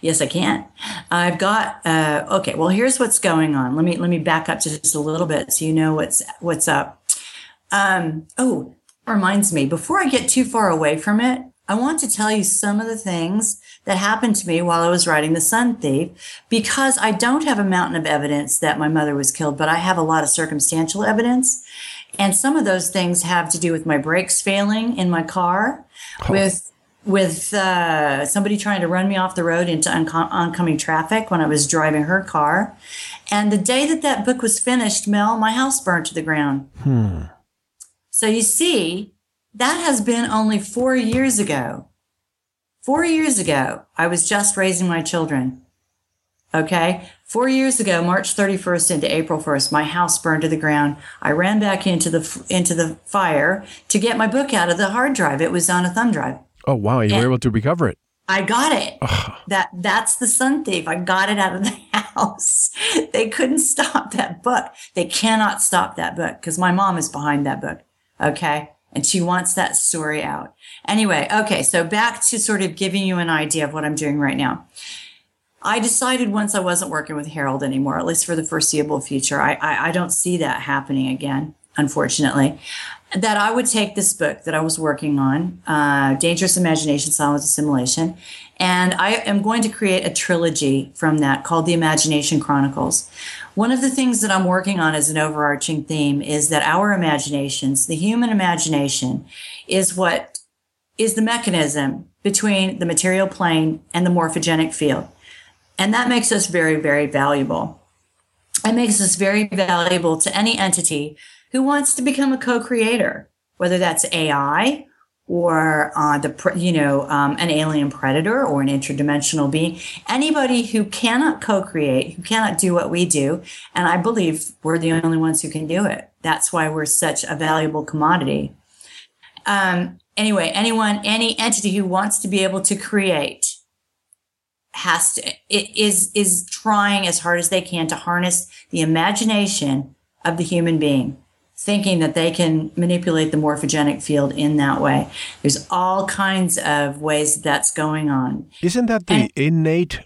Speaker 3: yes, I can. I've got uh, okay. Well, here's what's going on. Let me let me back up to just a little bit so you know what's what's up. Um, oh, reminds me. Before I get too far away from it, I want to tell you some of the things that happened to me while I was writing The Sun Thief, because I don't have a mountain of evidence that my mother was killed, but I have a lot of circumstantial evidence. And some of those things have to do with my brakes failing in my car, with with uh, somebody trying to run me off the road into onco- oncoming traffic when I was driving her car. And the day that that book was finished, Mel, my house burned to the ground. Hmm. So you see, that has been only four years ago. Four years ago, I was just raising my children. Okay. Four years ago, March 31st into April 1st, my house burned to the ground. I ran back into the, into the fire to get my book out of the hard drive. It was on a thumb drive.
Speaker 2: Oh, wow. You were able to recover it.
Speaker 3: I got it. That that's the Sun Thief. I got it out of the house. They couldn't stop that book. They cannot stop that book because my mom is behind that book. Okay. And she wants that story out. Anyway, okay. So back to sort of giving you an idea of what I'm doing right now. I decided once I wasn't working with Harold anymore, at least for the foreseeable future. I, I, I don't see that happening again, unfortunately. That I would take this book that I was working on, uh, Dangerous Imagination, Silent Assimilation, and I am going to create a trilogy from that called The Imagination Chronicles. One of the things that I'm working on as an overarching theme is that our imaginations, the human imagination, is what is the mechanism between the material plane and the morphogenic field. And that makes us very, very valuable. It makes us very valuable to any entity who wants to become a co-creator, whether that's AI or uh, the you know um, an alien predator or an interdimensional being. Anybody who cannot co-create, who cannot do what we do, and I believe we're the only ones who can do it. That's why we're such a valuable commodity. Um, anyway, anyone, any entity who wants to be able to create has to is is trying as hard as they can to harness the imagination of the human being thinking that they can manipulate the morphogenic field in that way there's all kinds of ways that's going on
Speaker 2: Isn't that the
Speaker 3: And-
Speaker 2: innate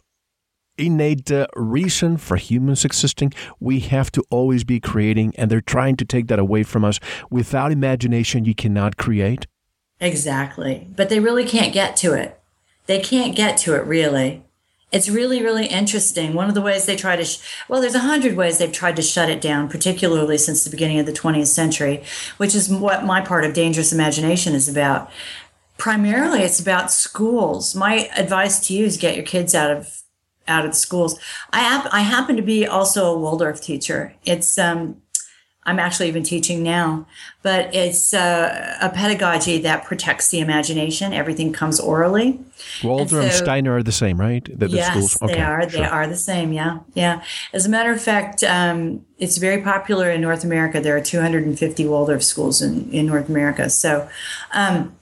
Speaker 2: innate uh, reason for humans existing? We have to always be creating, and they're trying to take that away from us. Without imagination, you cannot create.
Speaker 3: Exactly. But they really can't get to it. They can't get to it really. It's really, really interesting. One of the ways they try to, sh- well, there's a hundred ways they've tried to shut it down, particularly since the beginning of the 20th century, which is what my part of Dangerous Imagination is about. Primarily, it's about schools. My advice to you is get your kids out of out of the schools. I I happen to be also a Waldorf teacher. It's um, I'm actually even teaching now, but it's uh, a pedagogy that protects the imagination. Everything comes orally.
Speaker 2: Waldorf and,
Speaker 3: so-
Speaker 2: Steiner are the same, right? The, the
Speaker 3: yes,
Speaker 2: schools.
Speaker 3: they are. They
Speaker 2: sure.
Speaker 3: are the same. Yeah, yeah. As a matter of fact, um, it's very popular in North America. There are 250 Waldorf schools in, in North America. So, um,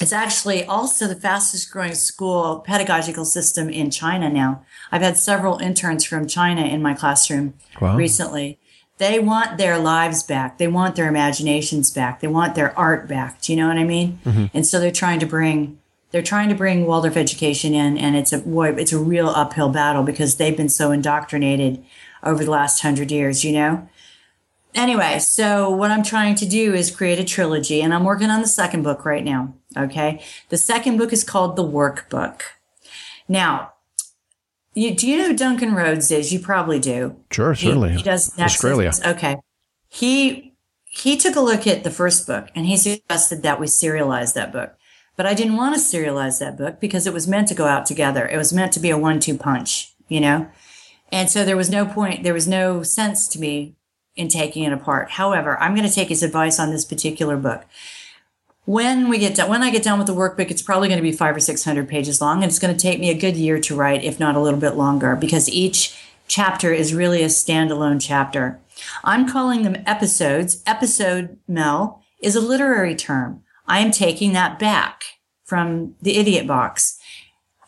Speaker 3: it's actually also the fastest growing school pedagogical system in China now. I've had several interns from China in my classroom
Speaker 2: Wow.
Speaker 3: recently. They want their lives back. They want their imaginations back. They want their art back. Do you know what I mean? Mm-hmm. And so they're trying to bring they're trying to bring Waldorf education in, and it's a boy, it's a real uphill battle because they've been so indoctrinated over the last hundred years. You know. Anyway, so what I'm trying to do is create a trilogy, and I'm working on the second book right now. Okay, the second book is called The Workbook. Now, you, do you know who Duncan Roads is? You probably do.
Speaker 2: Sure,
Speaker 3: He-
Speaker 2: certainly.
Speaker 3: He, does Nexus.
Speaker 2: Australia.
Speaker 3: Okay. He he took a look at the first book and he suggested that we serialize that book. But I didn't want to serialize that book because it was meant to go out together. It was meant to be a one-two punch, you know? And so there was no point, there was no sense to me in taking it apart. However, I'm going to take his advice on this particular book. When we get done, when I get done with the workbook, it's probably going to be five or 600 pages long. And it's going to take me a good year to write, if not a little bit longer, because each chapter is really a standalone chapter. I'm calling them episodes. Episode, Mel, is a literary term. I am taking that back from the idiot box.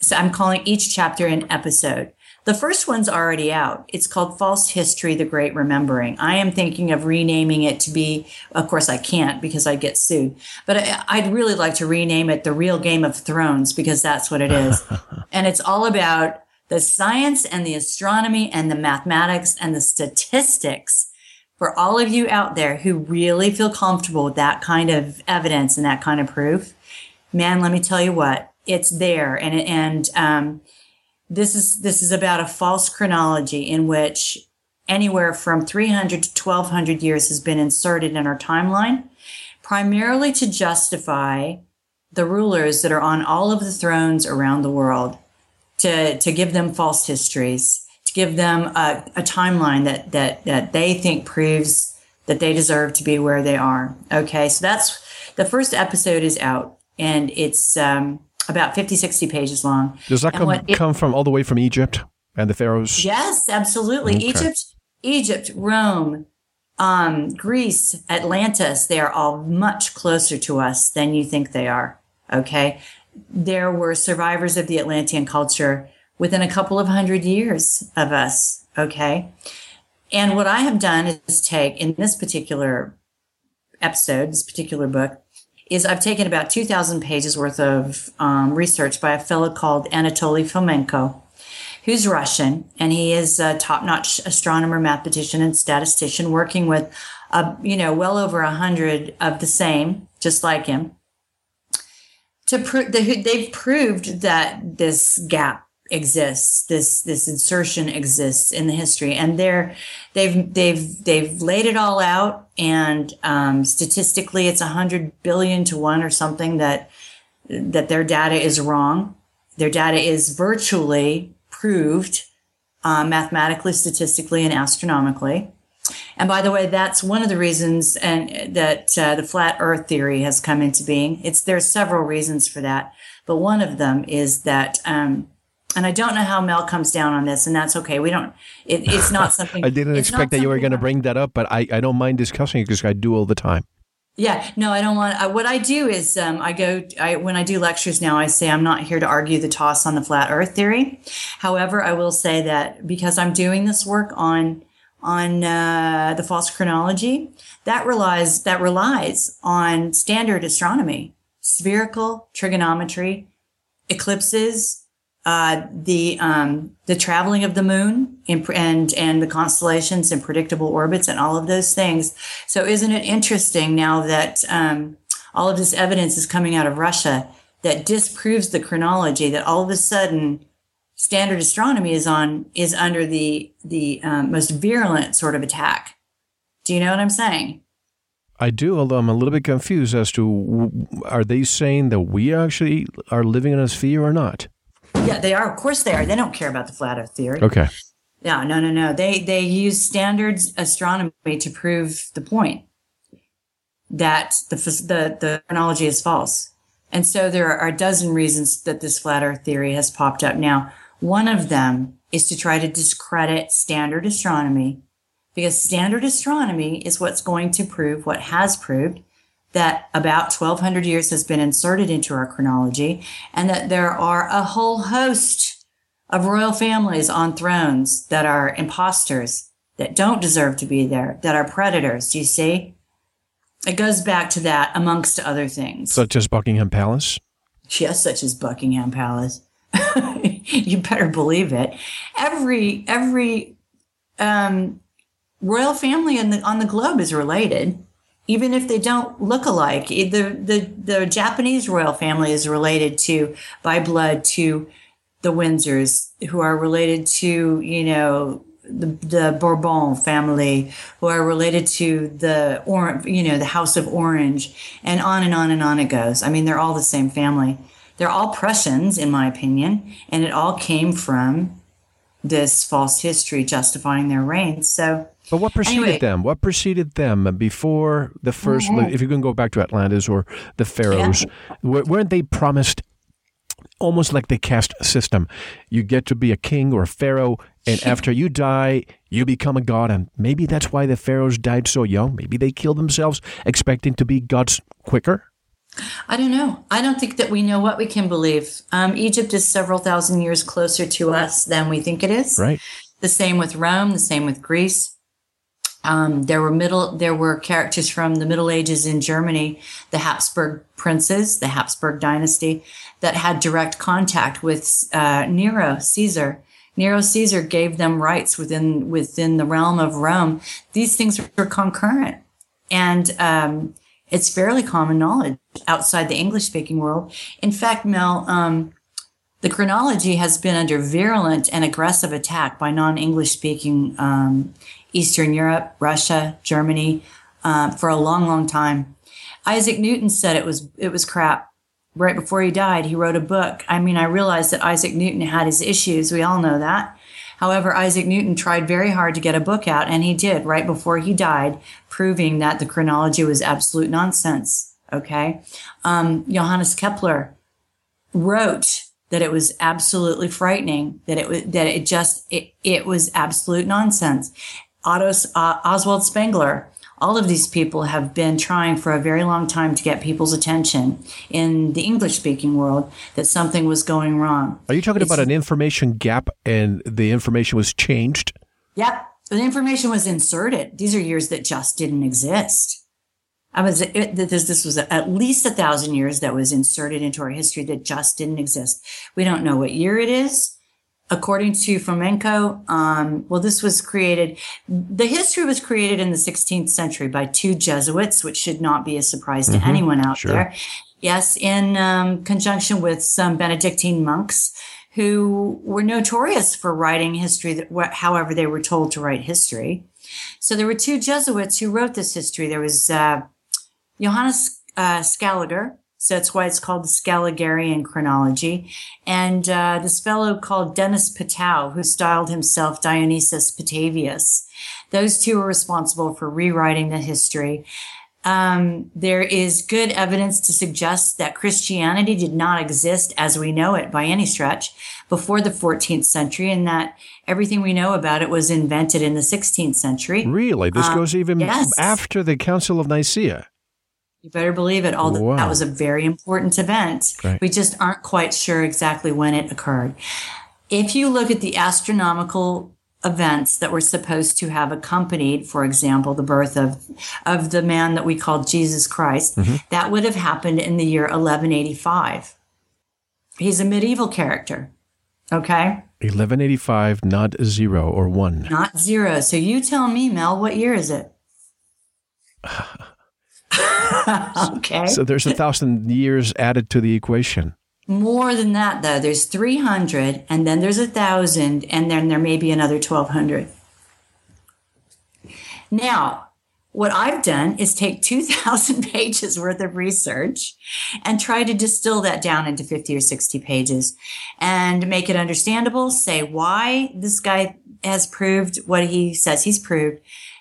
Speaker 3: So I'm calling each chapter an episode. The first one's already out. It's called False History, The Great Remembering. I am thinking of renaming it to be, of course, I can't because I get sued, but I, would really like to rename it The Real Game of Thrones because that's what it is. and it's all about the science and the astronomy and the mathematics and the statistics for all of you out there who really feel comfortable with that kind of evidence and that kind of proof. Man, let me tell you what, it's there. And, and, um, this is this is about a false chronology in which anywhere from 300 to 1200 years has been inserted in our timeline primarily to justify the rulers that are on all of the thrones around the world to to give them false histories to give them a, a timeline that that that they think proves that they deserve to be where they are. Okay so that's the first episode is out and it's um about 50, 60 pages long.
Speaker 2: Does that come, it, come from all the way from Egypt and the pharaohs?
Speaker 3: Yes, absolutely. Okay. Egypt, Egypt, Rome, um, Greece, Atlantis, they are all much closer to us than you think they are. Okay. There were survivors of the Atlantean culture within a couple of hundred years of us. Okay. And what I have done is take in this particular episode, this particular book, is I've taken about 2,000 pages worth of um, research by a fellow called Anatoly Fomenko, who's Russian, and he is a top-notch astronomer, mathematician, and statistician, working with, uh, you know, well over a hundred of the same, just like him. To prove, they've proved that this gap exists this this insertion exists in the history. And they're they've they've they've laid it all out and um, statistically it's a hundred billion to one or something that that their data is wrong. Their data is virtually proved uh, mathematically statistically and astronomically. And by the way that's one of the reasons and that uh, the flat earth theory has come into being. It's there's several reasons for that but one of them is that um, and I don't know how Mel comes down on this, and that's okay. We don't. It, it's not something.
Speaker 2: I didn't expect that you were going to bring that up, but I, I don't mind discussing it because I do all the time.
Speaker 3: Yeah, no, I don't want. I, what I do is um, I go. I when I do lectures now, I say I'm not here to argue the toss on the flat Earth theory. However, I will say that because I'm doing this work on on uh, the false chronology, that relies that relies on standard astronomy, spherical trigonometry, eclipses, uh, the um, the traveling of the moon and and the constellations and predictable orbits and all of those things. So isn't it interesting now that um, all of this evidence is coming out of Russia that disproves the chronology that all of a sudden standard astronomy is on is under the the um, most virulent sort of attack. Do you know what I'm saying?
Speaker 2: I do, although I'm a little bit confused as to are they saying that we actually are living in a sphere or not?
Speaker 3: Yeah, they are. Of course, they are. They don't care about the flat Earth theory.
Speaker 2: Okay.
Speaker 3: Yeah, no, no, no. They they use standards astronomy to prove the point that the the the chronology is false. And so there are a dozen reasons that this flat Earth theory has popped up. Now, one of them is to try to discredit standard astronomy because standard astronomy is what's going to prove what has proved that about 1200 years has been inserted into our chronology and that there are a whole host of royal families on thrones that are imposters that don't deserve to be there, that are predators. Do you see? It goes back to that amongst other things.
Speaker 2: Such as Buckingham Palace?
Speaker 3: Yes, such as Buckingham Palace. you better believe it. Every every um, royal family in the, on the globe is related even if they don't look alike. The, the, the Japanese royal family is related to, by blood, to the Windsors, who are related to, you know, the, the Bourbon family, who are related to the, or, you know, the House of Orange, and on and on and on it goes. I mean, they're all the same family. They're all Prussians, in my opinion, and it all came from this false history justifying their reign. So,
Speaker 2: But what preceded
Speaker 3: Anyway.
Speaker 2: them? What preceded them before the 1st
Speaker 3: Mm-hmm.
Speaker 2: If you can go back to Atlantis or the pharaohs, w- weren't they promised almost like the caste system? You get to be a king or a pharaoh, and after you die, you become a god. And maybe that's why the pharaohs died so young. Maybe they killed themselves, expecting to be gods quicker.
Speaker 3: I don't know. I don't think that we know what we can believe. Um, Egypt is several thousand years closer to us than we think it is.
Speaker 2: Right.
Speaker 3: The same with Rome. The same with Greece. Um, there were middle. There were characters from the Middle Ages in Germany, the Habsburg princes, the Habsburg dynasty, that had direct contact with uh, Nero, Caesar. Nero Caesar gave them rights within within the realm of Rome. These things were concurrent, and um, it's fairly common knowledge outside the English speaking world. In fact, Mel, um, the chronology has been under virulent and aggressive attack by non English speaking um, Eastern Europe, Russia, Germany uh, for a long, long time. Isaac Newton said it was it was crap. Right before he died, he wrote a book. I mean, I realized that Isaac Newton had his issues. We all know that. However, Isaac Newton tried very hard to get a book out, and he did right before he died, proving that the chronology was absolute nonsense. Okay. Um, Johannes Kepler wrote that it was absolutely frightening, that it was, that it just, it, it was absolute nonsense. Otto, uh, Oswald Spengler, all of these people have been trying for a very long time to get people's attention in the English speaking world that something was going wrong.
Speaker 2: Are you talking
Speaker 3: It's-
Speaker 2: about an information gap and the information was changed?
Speaker 3: Yep. The information was inserted. These are years that just didn't exist. I was it, this this was at least a thousand years that was inserted into our history that just didn't exist. We don't know what year it is. According to Fomenko, um, well, this was created. The history was created in the 16th century by two Jesuits, which should not be a surprise to anyone out
Speaker 2: sure.
Speaker 3: there. Yes, in um, conjunction with some Benedictine monks who were notorious for writing history, that, however they were told to write history. So there were two Jesuits who wrote this history. There was uh, Johannes uh, Scaliger, so that's why it's called the Scaligerian chronology, and uh, this fellow called Dennis Patau, who styled himself Dionysius Patavius, Those two are responsible for rewriting the history. Um, there is good evidence to suggest that Christianity did not exist as we know it by any stretch before the 14th century, and that everything we know about it was invented in the 16th century.
Speaker 2: Really? This goes even
Speaker 3: yes.
Speaker 2: after the Council of Nicaea.
Speaker 3: You better believe it. Although
Speaker 2: Wow.
Speaker 3: that was a very important event,
Speaker 2: Right.
Speaker 3: we just aren't quite sure exactly when it occurred. If you look at the astronomical events that were supposed to have accompanied, for example, the birth of of the man that we call Jesus Christ,
Speaker 2: Mm-hmm.
Speaker 3: that would have happened in the year 1185. He's a medieval character. Okay,
Speaker 2: 1185, not zero or one.
Speaker 3: not zero. So you tell me, Mel, what year is it? okay.
Speaker 2: So there's a thousand years added to the equation.
Speaker 3: More than that, though. There's 300, and then there's a 1,000, and then there may be another 1,200. Now, what I've done is take 2,000 pages worth of research and try to distill that down into 50 or 60 pages and make it understandable, say why this guy has proved what he says he's proved.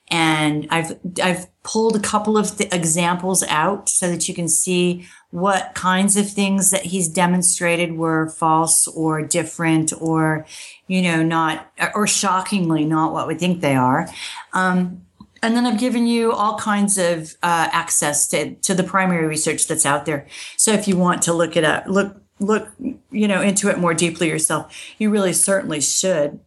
Speaker 3: And I've, I've pulled a couple of th- examples out so that you can see what kinds of things that he's demonstrated were false or different or, you know, not, or shockingly not what we think they are. Um, and then I've given you all kinds of uh, access to, to the primary research that's out there. So if you want to look it up, look, look, you know, into it more deeply yourself, you really certainly should.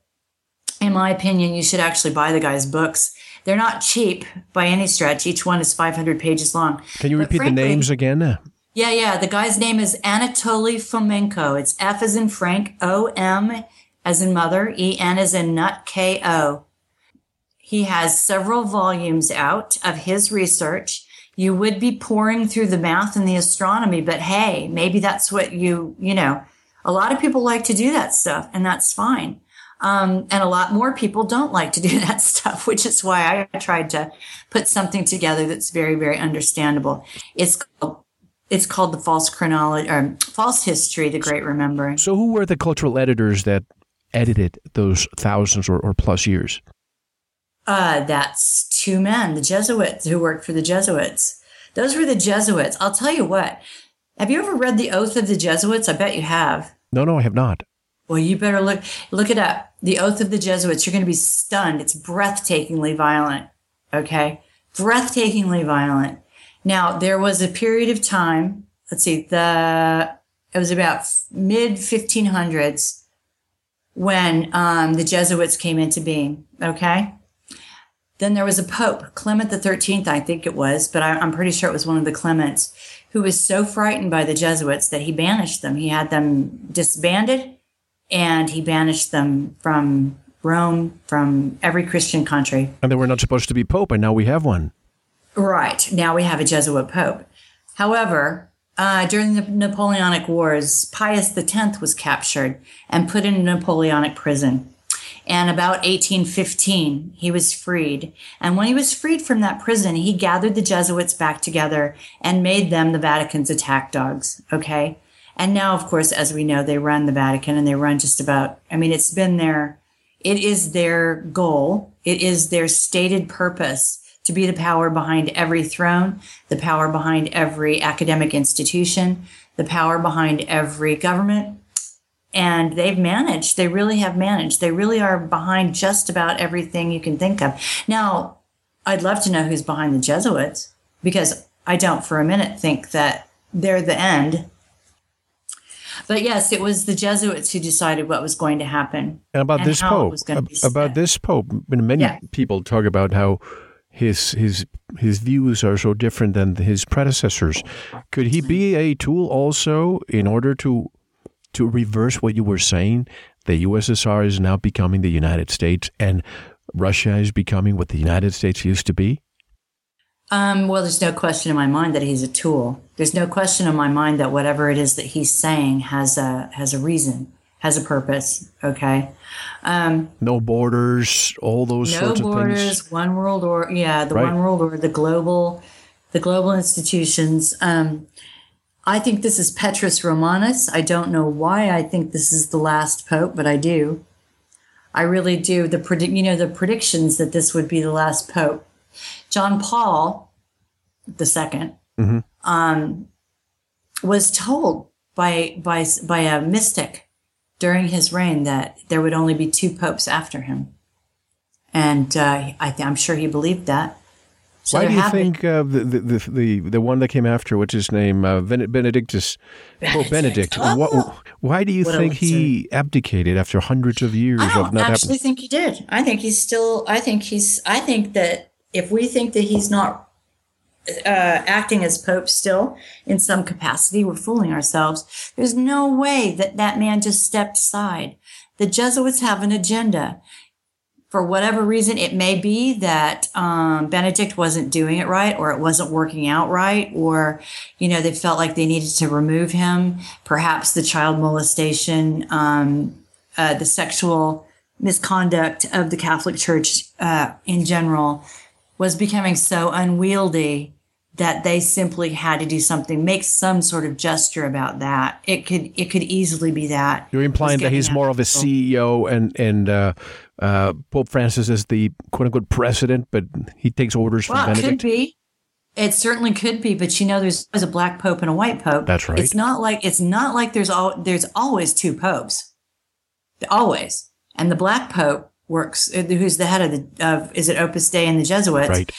Speaker 3: In my opinion, you should actually buy the guy's books. They're not cheap by any stretch. Each one is 500 pages long.
Speaker 2: Can you
Speaker 3: But
Speaker 2: repeat
Speaker 3: frankly-
Speaker 2: the names again?
Speaker 3: yeah, yeah. The guy's name is Anatoly Fomenko. It's F as in Frank, O M as in mother, E N as in nut, K O. He has several volumes out of his research. You would be pouring through the math and the astronomy, but hey, maybe that's what you, you know, a lot of people like to do that stuff and that's fine. Um, and a lot more people don't like to do that stuff, which is why I tried to put something together that's very, very understandable. It's called, it's called the false chronology or false history, the great remembering.
Speaker 2: So who were the cultural editors that edited those thousands or, or plus years?
Speaker 3: Uh, that's two men, the Jesuits who worked for the Jesuits. Those were the Jesuits. I'll tell you what. Have you ever read The Oath of the Jesuits? I bet you have.
Speaker 2: No, no, I have not.
Speaker 3: Well, you better look look it up. The Oath of the Jesuits. You're going to be stunned. It's breathtakingly violent. Okay, breathtakingly violent. Now there was a period of time. Let's see. The it was about mid 1500s when um, the Jesuits came into being. Okay. Then there was a pope, Clement the Thirteenth, I think it was, but I, I'm pretty sure it was one of the Clements, who was so frightened by the Jesuits that he banished them. He had them disbanded and he banished them from Rome, from every Christian country.
Speaker 2: And they were not supposed to be pope, and now we have one.
Speaker 3: Right. Now we have a Jesuit pope. However, uh, during the Napoleonic Wars, Pius X was captured and put in a Napoleonic prison. And about 1815, he was freed. And when he was freed from that prison, he gathered the Jesuits back together and made them the Vatican's attack dogs. Okay. And now, of course, as we know, they run the Vatican and they run just about, I mean, it's been their, it is their goal. It is their stated purpose to be the power behind every throne, the power behind every academic institution, the power behind every government. And they've managed, they really have managed. They really are behind just about everything you can think of. Now, I'd love to know who's behind the Jesuits because I don't for a minute think that they're the end but yes, it was the Jesuits who decided what was going to happen.
Speaker 2: And about and this pope, about this pope, many yeah. people talk about how his his his views are so different than his predecessors. Could he be a tool also in order to to reverse what you were saying? The USSR is now becoming the United States, and Russia is becoming what the United States used to be.
Speaker 3: Um, well, there's no question in my mind that he's a tool. There's no question in my mind that whatever it is that he's saying has a has a reason, has a purpose. Okay.
Speaker 2: Um, no borders, all those
Speaker 3: no
Speaker 2: sorts
Speaker 3: borders,
Speaker 2: of things.
Speaker 3: One world order. Yeah, the right. one world order, the global, the global institutions. Um, I think this is Petrus Romanus. I don't know why I think this is the last pope, but I do. I really do. The predict, you know, the predictions that this would be the last pope John Paul the 2nd mm-hmm. Um, was told by by by a mystic during his reign that there would only be two popes after him, and uh, I am sure he believed that.
Speaker 2: So Why do you think uh, the, the, the the one that came after, what's his name, uh, Benedictus, Benedict. Benedict? Oh, what, why do you think he abdicated after hundreds of years
Speaker 3: I
Speaker 2: of not?
Speaker 3: actually think he did. I think he's still. I think he's. I think that if we think that he's not uh, acting as pope still in some capacity, we're fooling ourselves. There's no way that that man just stepped aside. The Jesuits have an agenda. For whatever reason, it may be that um, Benedict wasn't doing it right, or it wasn't working out right, or you know they felt like they needed to remove him. Perhaps the child molestation, um, uh, the sexual misconduct of the Catholic Church uh, in general was becoming so unwieldy that they simply had to do something, make some sort of gesture about that. It could it could easily be that.
Speaker 2: You're implying that he's more of a CEO and and uh, uh, Pope Francis is the quote unquote president, but he takes orders from
Speaker 3: well,
Speaker 2: Benedict.
Speaker 3: It could be. It certainly could be, but you know, there's always a black pope and a white pope.
Speaker 2: That's right.
Speaker 3: It's not like it's not like there's all there's always two popes, always, and the black pope works, uh, who's the head of the of is it Opus Dei and the Jesuits?
Speaker 2: Right.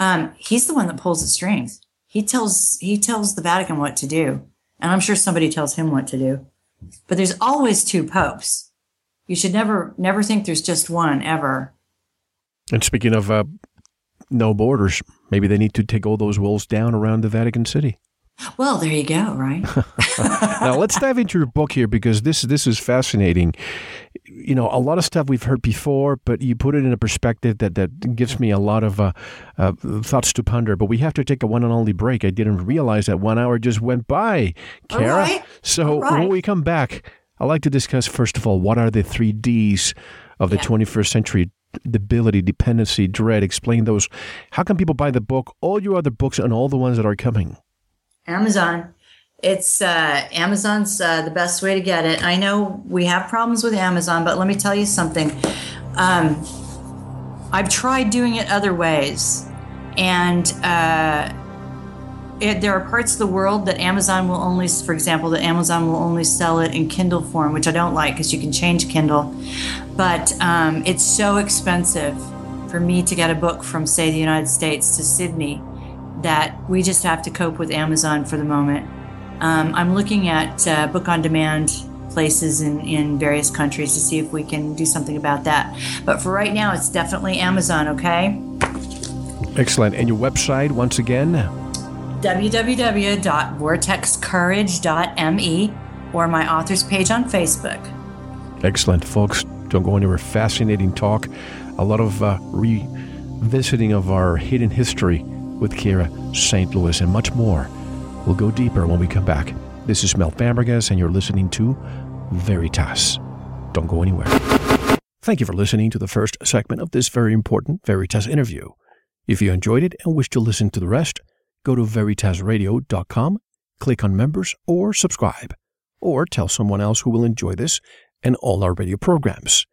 Speaker 3: Um, he's the one that pulls the strings. He tells he tells the Vatican what to do, and I'm sure somebody tells him what to do. But there's always two popes. You should never never think there's just one ever.
Speaker 2: And speaking of uh, no borders, maybe they need to take all those walls down around the Vatican City.
Speaker 3: Well, there you go, right?
Speaker 2: now let's dive into your book here because this this is fascinating. You know, a lot of stuff we've heard before, but you put it in a perspective that that gives me a lot of uh, uh, thoughts to ponder. But we have to take a one and only break. I didn't realize that one hour just went by, Kara. So when we come back, I'd like to discuss first of all what are the three Ds of the yeah. 21st century debility, dependency, dread. Explain those. How can people buy the book, all your other books, and all the ones that are coming?
Speaker 3: Amazon. It's uh, Amazon's uh, the best way to get it. I know we have problems with Amazon, but let me tell you something. Um, I've tried doing it other ways, and uh, it, there are parts of the world that Amazon will only, for example, that Amazon will only sell it in Kindle form, which I don't like because you can change Kindle. But um, it's so expensive for me to get a book from, say, the United States to Sydney that we just have to cope with Amazon for the moment. Um, I'm looking at uh, book on demand places in, in various countries to see if we can do something about that. But for right now, it's definitely Amazon, okay?
Speaker 2: Excellent. And your website, once again?
Speaker 3: www.vortexcourage.me or my author's page on Facebook.
Speaker 2: Excellent, folks. Don't go anywhere. Fascinating talk. A lot of uh, revisiting of our hidden history with Kira St. Louis and much more. We'll go deeper when we come back. This is Mel Fabregas, and you're listening to Veritas. Don't go anywhere. Thank you for listening to the first segment of this very important Veritas interview. If you enjoyed it and wish to listen to the rest, go to veritasradio.com, click on members, or subscribe, or tell someone else who will enjoy this and all our radio programs.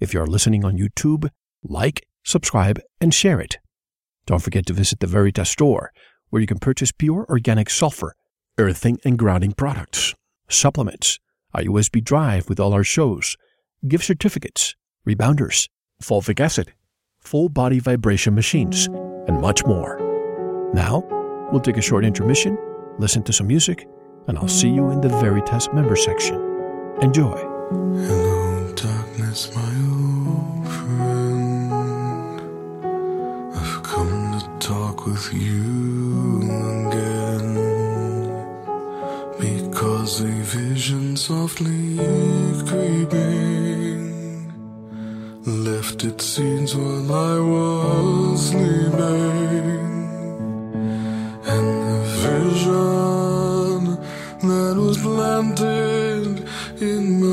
Speaker 2: If you are listening on YouTube, like, subscribe, and share it. Don't forget to visit the Veritas store, where you can purchase pure organic sulfur, earthing and grounding products, supplements, a USB drive with all our shows, gift certificates, rebounders, fulvic acid, full body vibration machines, and much more. Now, we'll take a short intermission, listen to some music, and I'll see you in the Veritas member section. Enjoy.
Speaker 4: Hello, darkness, talk with you again. Because a vision softly creeping left its seeds while I was sleeping. And the vision that was planted in my